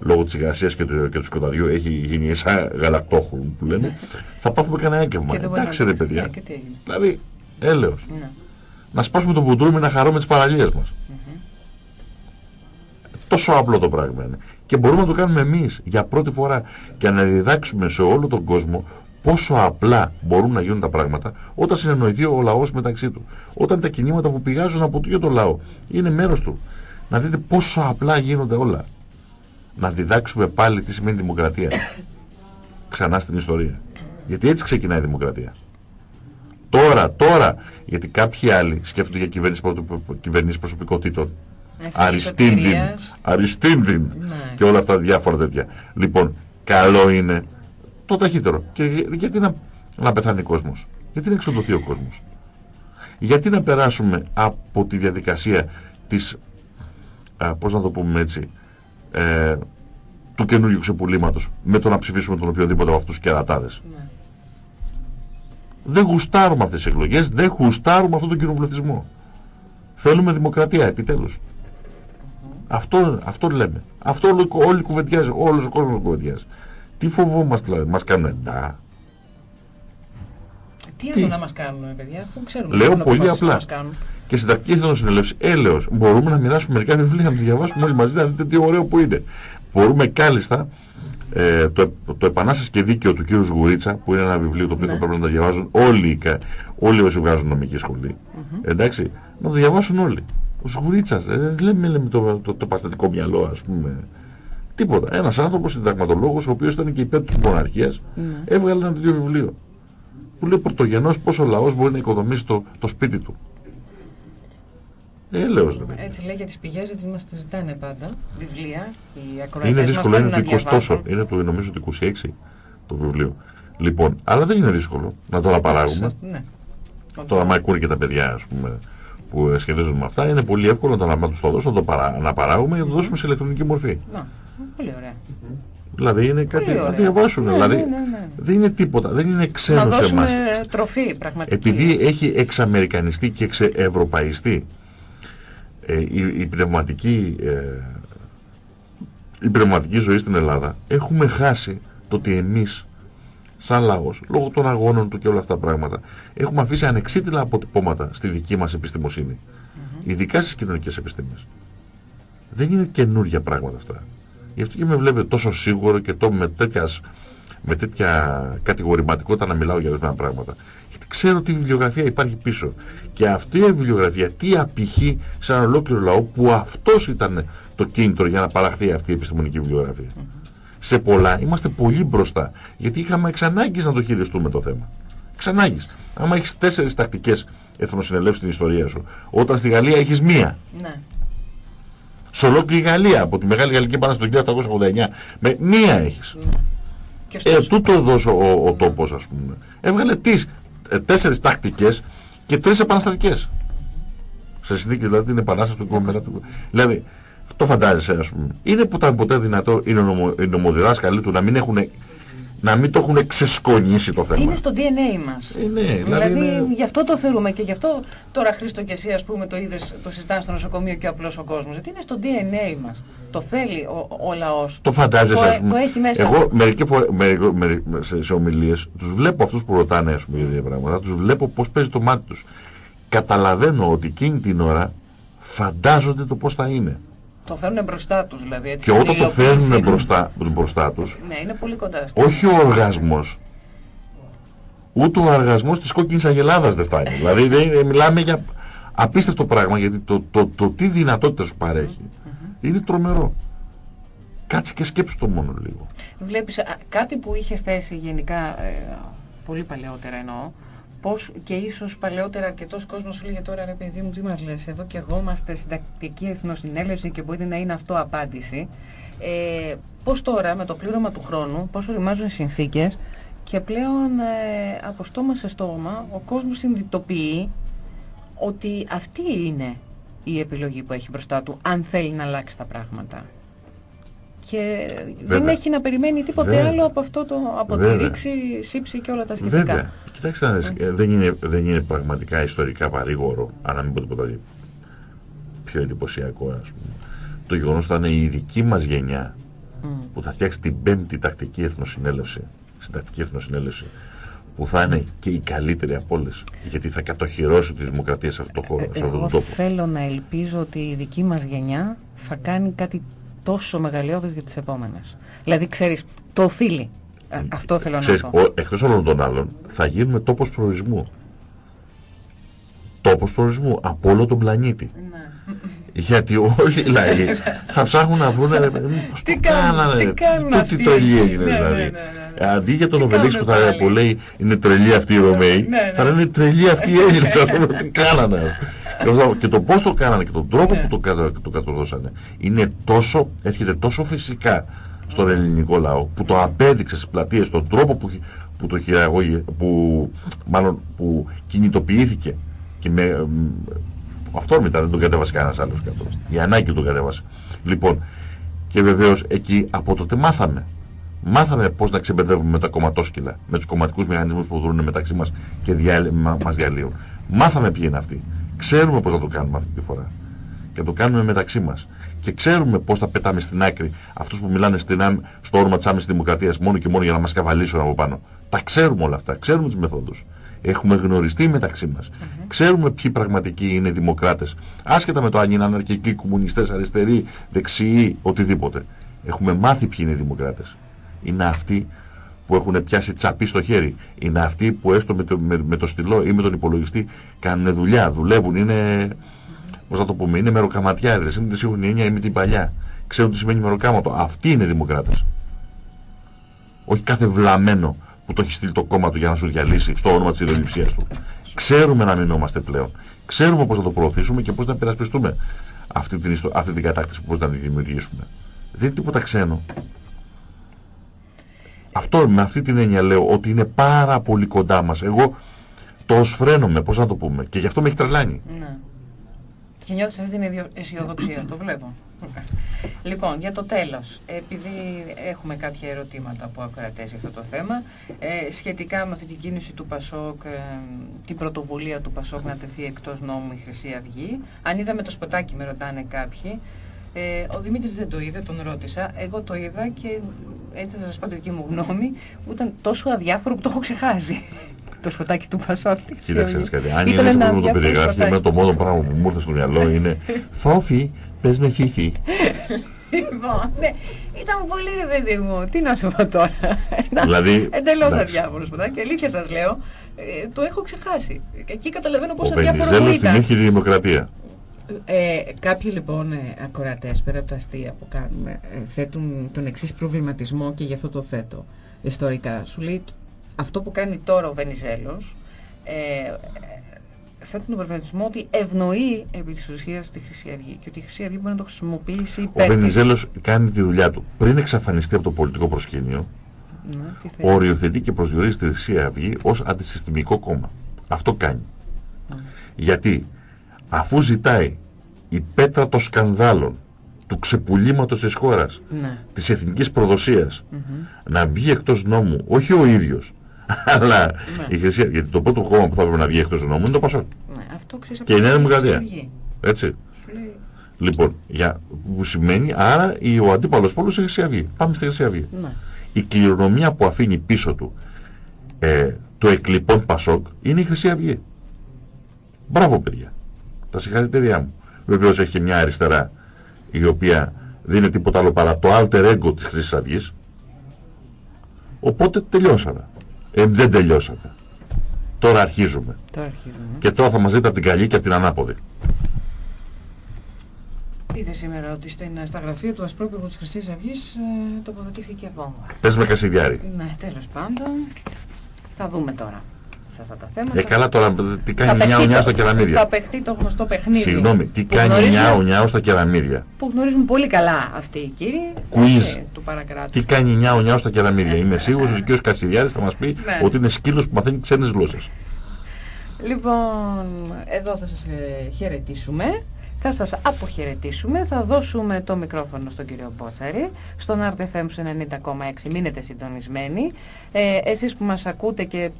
λόγω της υγρασίας και του, και του σκοταδιού έχει γίνει σαν γαλακτόχολο που λένε θα πάθουμε κανένα έγκευμα εντάξει ρε παιδιά. δηλαδή έλεος. Ναι. να σπάσουμε τον πουντρούμι να χαρούμε τις παραλίες μας. Τόσο απλό το πράγμα είναι και μπορούμε να το κάνουμε εμείς για πρώτη φορά και να διδάξουμε σε όλο τον κόσμο πόσο απλά μπορούν να γίνουν τα πράγματα όταν συνεννοηθεί ο λαός μεταξύ του. Όταν τα κινήματα που πηγάζουν από το ίδιο το λαό είναι μέρος του. Να δείτε πόσο απλά γίνονται όλα. Να διδάξουμε πάλι τι σημαίνει δημοκρατία. Ξανά στην ιστορία. Γιατί έτσι ξεκινάει η δημοκρατία. Τώρα, τώρα, γιατί κάποιοι άλλοι σκέφτονται για κυβέρνηση προσωπικότητων Αριστίνδιν, Αριστίνδιν ναι. και όλα αυτά διάφορα τέτοια. Λοιπόν, καλό είναι το ταχύτερο. Και γιατί να, να πεθάνει ο κόσμος; Γιατί να εξοδοθεί ο κόσμος; Γιατί να περάσουμε από τη διαδικασία της, α, πώς να το πούμε έτσι, ε, του καινούργιου ξεπουλήματος με το να ψηφίσουμε τον οποιοδήποτε από αυτούς τους κερατάδες; Ναι. Δεν γουστάρουμε αυτές τις εκλογές, δεν γουστάρουμε αυτόν τον κοινοβουλευτισμό. Θέλουμε δημοκρατία επιτέλους. Αυτό, αυτό λέμε. Αυτό όλοι, όλοι κουβεντιάζουν, όλος ο κόσμος κουβεντιάζει. Τι φοβόμαστε δηλαδή, μας κάνουν εντά. Τι άλλο να μας κάνουν, παιδιά, αφού ξέρουμε Λέω πολύ απλά. Και στην τακτική συνελεύση, έλεος, μπορούμε να μοιράσουμε μερικά βιβλία, να τη διαβάσουμε όλοι μαζί, να δείτε τι ωραίο που είναι. Μπορούμε κάλλιστα ε, το, το Επανάσταση και Δίκαιο του κύριου Γουρίτσα, που είναι ένα βιβλίο το οποίο ναι. θα πρέπει να τα διαβάζουν όλοι, όλοι όσοι βγάζουν νομική σχολή. Mm Εντάξει, να το διαβάσουν όλοι. Ο Σγουρίτσας, ε, δεν λέμε, λέμε το, το, το, παστατικό μυαλό, ας πούμε. Τίποτα. Ένας άνθρωπος συνταγματολόγος, ο οποίος ήταν και υπέρ της μοναρχίας, mm. έβγαλε ένα τέτοιο βιβλίο. Που λέει πρωτογενώς πώς ο λαός μπορεί να οικοδομήσει το, το σπίτι του. Έλεος δεν Έτσι λέει για τις πηγές, γιατί μας τις ζητάνε πάντα, βιβλία, οι ακροατές Είναι δύσκολο, είναι το 20 τόσο, είναι το νομίζω το 26 το βιβλίο. Λοιπόν, αλλά δεν είναι δύσκολο να το αναπαράγουμε. Ναι. Τώρα, μα ακούνε και τα παιδιά, ας πούμε, που σχετίζονται με αυτά, είναι πολύ εύκολο να, να τους το δώσουμε, να το παρά, αναπαράγουμε και να το δώσουμε σε ηλεκτρονική μορφή. Να, πολύ ωραία. Δηλαδή είναι κάτι να διαβάσουν. Ναι, δηλαδή ναι, ναι, δεν είναι τίποτα, δεν είναι ξένο σε εμάς. Να δώσουμε τροφή πραγματικά. Επειδή έχει εξαμερικανιστεί και εξεευρωπαϊστεί ε, η, η, πνευματική, ε, η πνευματική ζωή στην Ελλάδα, έχουμε χάσει το ότι εμείς σαν λαός, λόγω των αγώνων του και όλα αυτά τα πράγματα, έχουμε αφήσει ανεξίτηλα αποτυπώματα στη δική μας επιστημοσύνη. Mm -hmm. Ειδικά στις κοινωνικές επιστήμες. Δεν είναι καινούργια πράγματα αυτά. Γι' αυτό και με βλέπετε τόσο σίγουρο και το με, τέτοιας, με τέτοια κατηγορηματικότητα να μιλάω για ορισμένα πράγματα. Γιατί ξέρω τι βιβλιογραφία υπάρχει πίσω. Και αυτή η βιβλιογραφία τι απηχεί σε έναν ολόκληρο λαό που αυτός ήταν το κίνητρο για να παραχθεί αυτή η επιστημονική βιβλιογραφία. Σε πολλά είμαστε πολύ μπροστά. Γιατί είχαμε εξανάγκης να το χειριστούμε το θέμα. Εξανάγκης. Άμα έχεις τέσσερις τακτικές εθνοσυνελεύσεις στην ιστορία σου, όταν στη Γαλλία έχεις μία. Ναι σε ολόκληρη Γαλλία από τη Μεγάλη Γαλλική Επανάσταση το 1889 με μία έχεις ε, τούτο εδώ ο, ο τόπος ας πούμε έβγαλε τις, ε, τέσσερις τακτικές και τρεις επαναστατικές σε συνθήκη δηλαδή την επανάσταση του κομμάτου δηλαδή το φαντάζεσαι ας πούμε είναι που ήταν ποτέ δυνατό οι, νομο, οι νομοδιδάσκαλοι του να μην έχουν να μην το έχουν ξεσκονίσει το θέμα. Είναι στο DNA μας. Ε, ναι, δηλαδή, δηλαδή είναι... γι' αυτό το θεωρούμε και γι' αυτό τώρα Χρήστο και εσύ ας πούμε το είδες, το συζητάς στο νοσοκομείο και απλώς ο κόσμος. Γιατί είναι στο DNA μας. Το θέλει ο, ο λαός. Το φαντάζεσαι ας πούμε. Το έχει μέσα. Εγώ μερικές φορές σε, σε ομιλίες τους βλέπω αυτούς που ρωτάνε ας πούμε για τέτοια πράγματα, τους βλέπω πώς παίζει το μάτι τους. Καταλαβαίνω ότι εκείνη την ώρα φαντάζονται το πώς θα είναι. Το φέρνουν μπροστά τους δηλαδή. Έτσι, και όταν το φέρνουν μπροστά, μπροστά τους, ναι, είναι πολύ κοντά όχι ο οργασμός, ούτε ο οργασμός της κόκκινης αγελάδας δεν φτάνει. δηλαδή δεν, μιλάμε για απίστευτο πράγμα, γιατί το, το, το, τι δυνατότητα σου παρέχει είναι τρομερό. Κάτσε και σκέψου το μόνο λίγο. Βλέπεις, κάτι που είχε θέσει γενικά, ε, πολύ παλαιότερα εννοώ, πώς και ίσως παλαιότερα αρκετός κόσμος σου λέγε τώρα ρε παιδί μου τι μας λες εδώ και εγώ είμαστε συντακτική εθνοσυνέλευση και μπορεί να είναι αυτό απάντηση ε, πώς τώρα με το πλήρωμα του χρόνου πώς οριμάζουν οι συνθήκες και πλέον ε, από στόμα σε στόμα ο κόσμος συνειδητοποιεί ότι αυτή είναι η επιλογή που έχει μπροστά του αν θέλει να αλλάξει τα πράγματα και δεν έχει να περιμένει τίποτε άλλο από αυτό το, από τη ρήξη, σύψη και όλα τα σχετικά. Βέβαια. Κοιτάξτε, ε, δεν, είναι, δεν είναι πραγματικά ιστορικά παρήγορο, αν να μην πω τίποτα πιο εντυπωσιακό, ας πούμε. Το γεγονός θα είναι η δική μας γενιά που θα φτιάξει την πέμπτη τακτική εθνοσυνέλευση, συντακτική εθνοσυνέλευση, που θα είναι και η καλύτερη από όλες, γιατί θα κατοχυρώσει τη δημοκρατία σε αυτό το χώρο, σε αυτό το τόπο. θέλω να ελπίζω ότι η δική μας γενιά θα κάνει κάτι τόσο μεγαλειώδες για τις επόμενες. Δηλαδή, ξέρεις, το οφείλει. Αυτό θέλω ξέρεις, να πω. Ο, εκτός όλων των άλλων, θα γίνουμε τόπος προορισμού. Τόπος προορισμού από όλο τον πλανήτη. Ναι. Γιατί όλοι λαοί θα ψάχνουν να βρουν πώς το κάνανε, τι, τι τρελή έγινε ναι, δηλαδή. Ναι, ναι, Αντί για τον Οβελίξ που, θα, που λέει είναι τρελή αυτή η Ρωμαίοι, θα λένε τρελή αυτή η Έλληνες, τι κάνανε. και το πώς το κάνανε και τον τρόπο που το, το κατορθώσανε είναι τόσο, έρχεται τόσο φυσικά στον ελληνικό λαό που το απέδειξε στις πλατείες τον τρόπο που, που το χειραγώγει, που, μάλλον που κινητοποιήθηκε και με, μετά δεν τον κατέβασε κανένας άλλος κάτω. Η ανάγκη τον κατέβασε. Λοιπόν, και βεβαίως εκεί από τότε μάθαμε. Μάθαμε πώς να ξεμπερδεύουμε με τα κομματόσκυλα, με τους κομματικούς μηχανισμούς που δρούν μεταξύ μας και διάλυ, μας διαλύουν. Μάθαμε ποιοι είναι αυτοί. Ξέρουμε πώς θα το κάνουμε αυτή τη φορά. Και το κάνουμε μεταξύ μας. Και ξέρουμε πώς θα πετάμε στην άκρη αυτούς που μιλάνε στην, στο όνομα της άμεσης δημοκρατίας μόνο και μόνο για να μας καβαλήσουν από πάνω. Τα ξέρουμε όλα αυτά. Ξέρουμε τις μεθόδους. Έχουμε γνωριστεί μεταξύ μας. Ξέρουμε ποιοι πραγματικοί είναι δημοκράτες. Άσχετα με το αν είναι αναρχικοί, κομμουνιστές, αριστεροί, δεξιοί, οτιδήποτε. Έχουμε μάθει ποιοι είναι οι δημοκράτες. Είναι αυτοί που έχουν πιάσει τσαπί στο χέρι. Είναι αυτοί που έστω με το, με, το στυλό ή με τον υπολογιστή κάνουν δουλειά, δουλεύουν, είναι, πώς θα το πούμε, είναι μεροκαματιάδες, είναι τη σύγχρονη έννοια ή με την παλιά. Ξέρουν τι σημαίνει μεροκάματο. Αυτοί είναι δημοκράτες. Όχι κάθε βλαμμένο που το έχει στείλει το κόμμα του για να σου διαλύσει στο όνομα της ιδεολειψίας του. Ξέρουμε να μείνομαστε πλέον. Ξέρουμε πώς θα το προωθήσουμε και πώς να περασπιστούμε αυτή την, αυτή την κατάκτηση που μπορούμε να δημιουργήσουμε. Δεν είναι τίποτα ξένο. Αυτό με αυτή την έννοια λέω ότι είναι πάρα πολύ κοντά μας. Εγώ το osφραίνομαι, πώς να το πούμε. Και γι' αυτό με έχει τρελάνει. Ναι. Και νιώθεις αυτή την αισιοδοξία, το βλέπω. Λοιπόν, για το τέλος, επειδή έχουμε κάποια ερωτήματα από ακροατές για αυτό το θέμα, ε, σχετικά με αυτή την κίνηση του Πασόκ, ε, την πρωτοβουλία του Πασόκ να τεθεί εκτός νόμου η Χρυσή Αυγή, αν είδαμε το σποτάκι με ρωτάνε κάποιοι, ε, ο Δημήτρης δεν το είδε, τον ρώτησα. Εγώ το είδα και έτσι θα σας πω τη δική μου γνώμη, ήταν τόσο αδιάφορο που το έχω ξεχάσει. το σποτάκι του Πασόκ. Κοίταξε κάτι. Αν είναι αυτό που το περιγράφει, με το μόνο πράγμα που μου ήρθε στο μυαλό είναι Φόφι, πες με φίφι. Λοιπόν, ναι, ήταν πολύ ρε παιδί μου. Τι να σου πω τώρα. Δηλαδή, Εντελώς αδιάφορο σποτάκι. Αλήθεια σας λέω, ε, το έχω ξεχάσει. Εκεί καταλαβαίνω πόσο αδιάφορο ήταν. Ο Βενιζέλος θυμήθηκε τη δημοκρατία. Ε, κάποιοι λοιπόν ε, ακροατές πέρα από τα αστεία που κάνουν ε, θέτουν τον εξής προβληματισμό και γι' αυτό το θέτω ιστορικά. Σου λέει αυτό που κάνει τώρα ο Βενιζέλος ε, θέτουν τον προβληματισμό ότι ευνοεί επί της ουσίας τη Χρυσή Αυγή και ότι η Χρυσή Αυγή μπορεί να το χρησιμοποιήσει Ο Βενιζέλος κάνει τη δουλειά του. Πριν εξαφανιστεί από το πολιτικό προσκήνιο, ναι, οριοθετεί και προσδιορίζει τη Χρυσή Αυγή ως αντισυστημικό κόμμα. Αυτό κάνει. Ναι. Γιατί αφού ζητάει η πέτρα των σκανδάλων του ξεπουλήματος της χώρας, ναι. της εθνικής προδοσίας, να βγει εκτός νόμου, όχι ο ίδιος, αλλά ναι. η Χρυσή γιατί το πρώτο κόμμα που θα έπρεπε να βγει εκτός νόμου είναι το Πασόκ. Ναι, αυτό και η Νέα Δημοκρατία. Έτσι. Λοιπόν, για, που σημαίνει, άρα η, ο αντίπαλος πόλος είναι η Χρυσή Αυγή. Πάμε στη Χρυσή Αυγή. Ναι. Η κληρονομιά που αφήνει πίσω του ε, το εκλειπών Πασόκ είναι η Χρυσή Αυγή. Μπράβο παιδιά. Τα συγχαρητήριά μου. Βεβαίως έχει και μια αριστερά η οποία δεν είναι τίποτα άλλο παρά το alter ego της Χρυσής Αυγής. Οπότε τελειώσαμε. Ε, δεν τελειώσαμε. Τώρα αρχίζουμε. Τώρα αρχίζουμε. Και τώρα θα μας δείτε από την καλή και από την ανάποδη. Είδες σήμερα ότι στην, στα γραφεία του Ασπρόπηγου της Χρυσής Αυγής ε, τοποθετήθηκε βόμβα. Πες με Κασιδιάρη. Ναι, τέλος πάντων. Θα δούμε τώρα σε αυτά τα θέματα. Ε, καλά τώρα, τι κάνει μια ουνιά στα κεραμίδια. Θα παιχτεί το γνωστό παιχνίδι. Συγγνώμη, τι κάνει μια ουνιά στα κεραμίδια. Που γνωρίζουν πολύ καλά αυτοί οι κύριοι Κουίζ. του παρακράτου. Τι κάνει μια ουνιά στα κεραμίδια. Είμαι σίγουρος ότι ο κ. Κασιδιάρης θα μας πει ναι. ότι είναι σκύλος που μαθαίνει ξένες γλώσσες. Λοιπόν, εδώ θα σας ε, χαιρετήσουμε θα σας αποχαιρετήσουμε, θα δώσουμε το μικρόφωνο στον κύριο Μπότσαρη, στον RTFM 90,6, μείνετε συντονισμένοι. Ε, εσείς που μας ακούτε και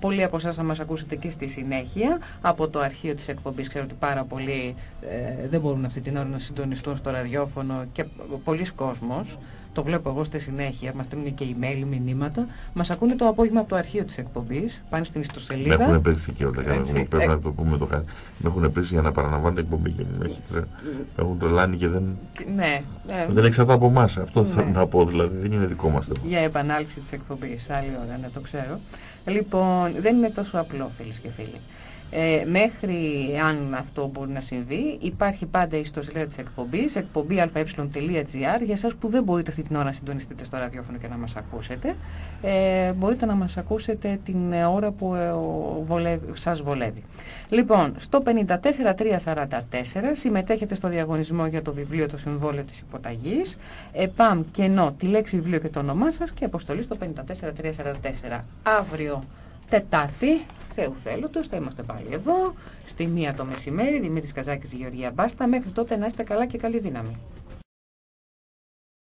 πολλοί από εσάς θα μας ακούσετε και στη συνέχεια, από το αρχείο της εκπομπής, ξέρω ότι πάρα πολλοί ε, δεν μπορούν αυτή την ώρα να συντονιστούν στο ραδιόφωνο και πολλοί κόσμος το βλέπω εγώ στη συνέχεια, μας στέλνουν και email, μηνύματα, μας ακούνε το απόγευμα από το αρχείο της εκπομπής, πάνε στην ιστοσελίδα. Με έχουν πρίξει και όλα, πρέπει να το πούμε το χάρη. Με έχουν πρίξει για να παραλαμβάνουν την εκπομπή και με έχουν τρελάνει και δεν, ναι, ναι. δεν εξαρτάται από εμάς. Αυτό ναι. θέλω να πω, δηλαδή δεν είναι δικό μας θέμα. Για επανάληψη της εκπομπής, άλλη ώρα, ναι το ξέρω. Λοιπόν, δεν είναι τόσο απλό φίλες και φίλοι. Ε, μέχρι αν αυτό μπορεί να συμβεί υπάρχει πάντα η ιστοσελίδα της εκπομπής εκπομπή αε.gr για εσάς που δεν μπορείτε αυτή την ώρα να συντονιστείτε στο ραδιόφωνο και να μας ακούσετε ε, μπορείτε να μας ακούσετε την ώρα που ε, βολεύει, σας βολεύει. Λοιπόν στο 54344 συμμετέχετε στο διαγωνισμό για το βιβλίο το συμβόλαιο της υποταγής επαμ κενό τη λέξη βιβλίο και το όνομά σας και αποστολή στο 54344 αύριο Τετάρτη, Θεού θέλοντος, θα είμαστε πάλι εδώ, στη μία το μεσημέρι, Δημήτρης Καζάκης, Γεωργία Μπάστα. Μέχρι τότε να είστε καλά και καλή δύναμη.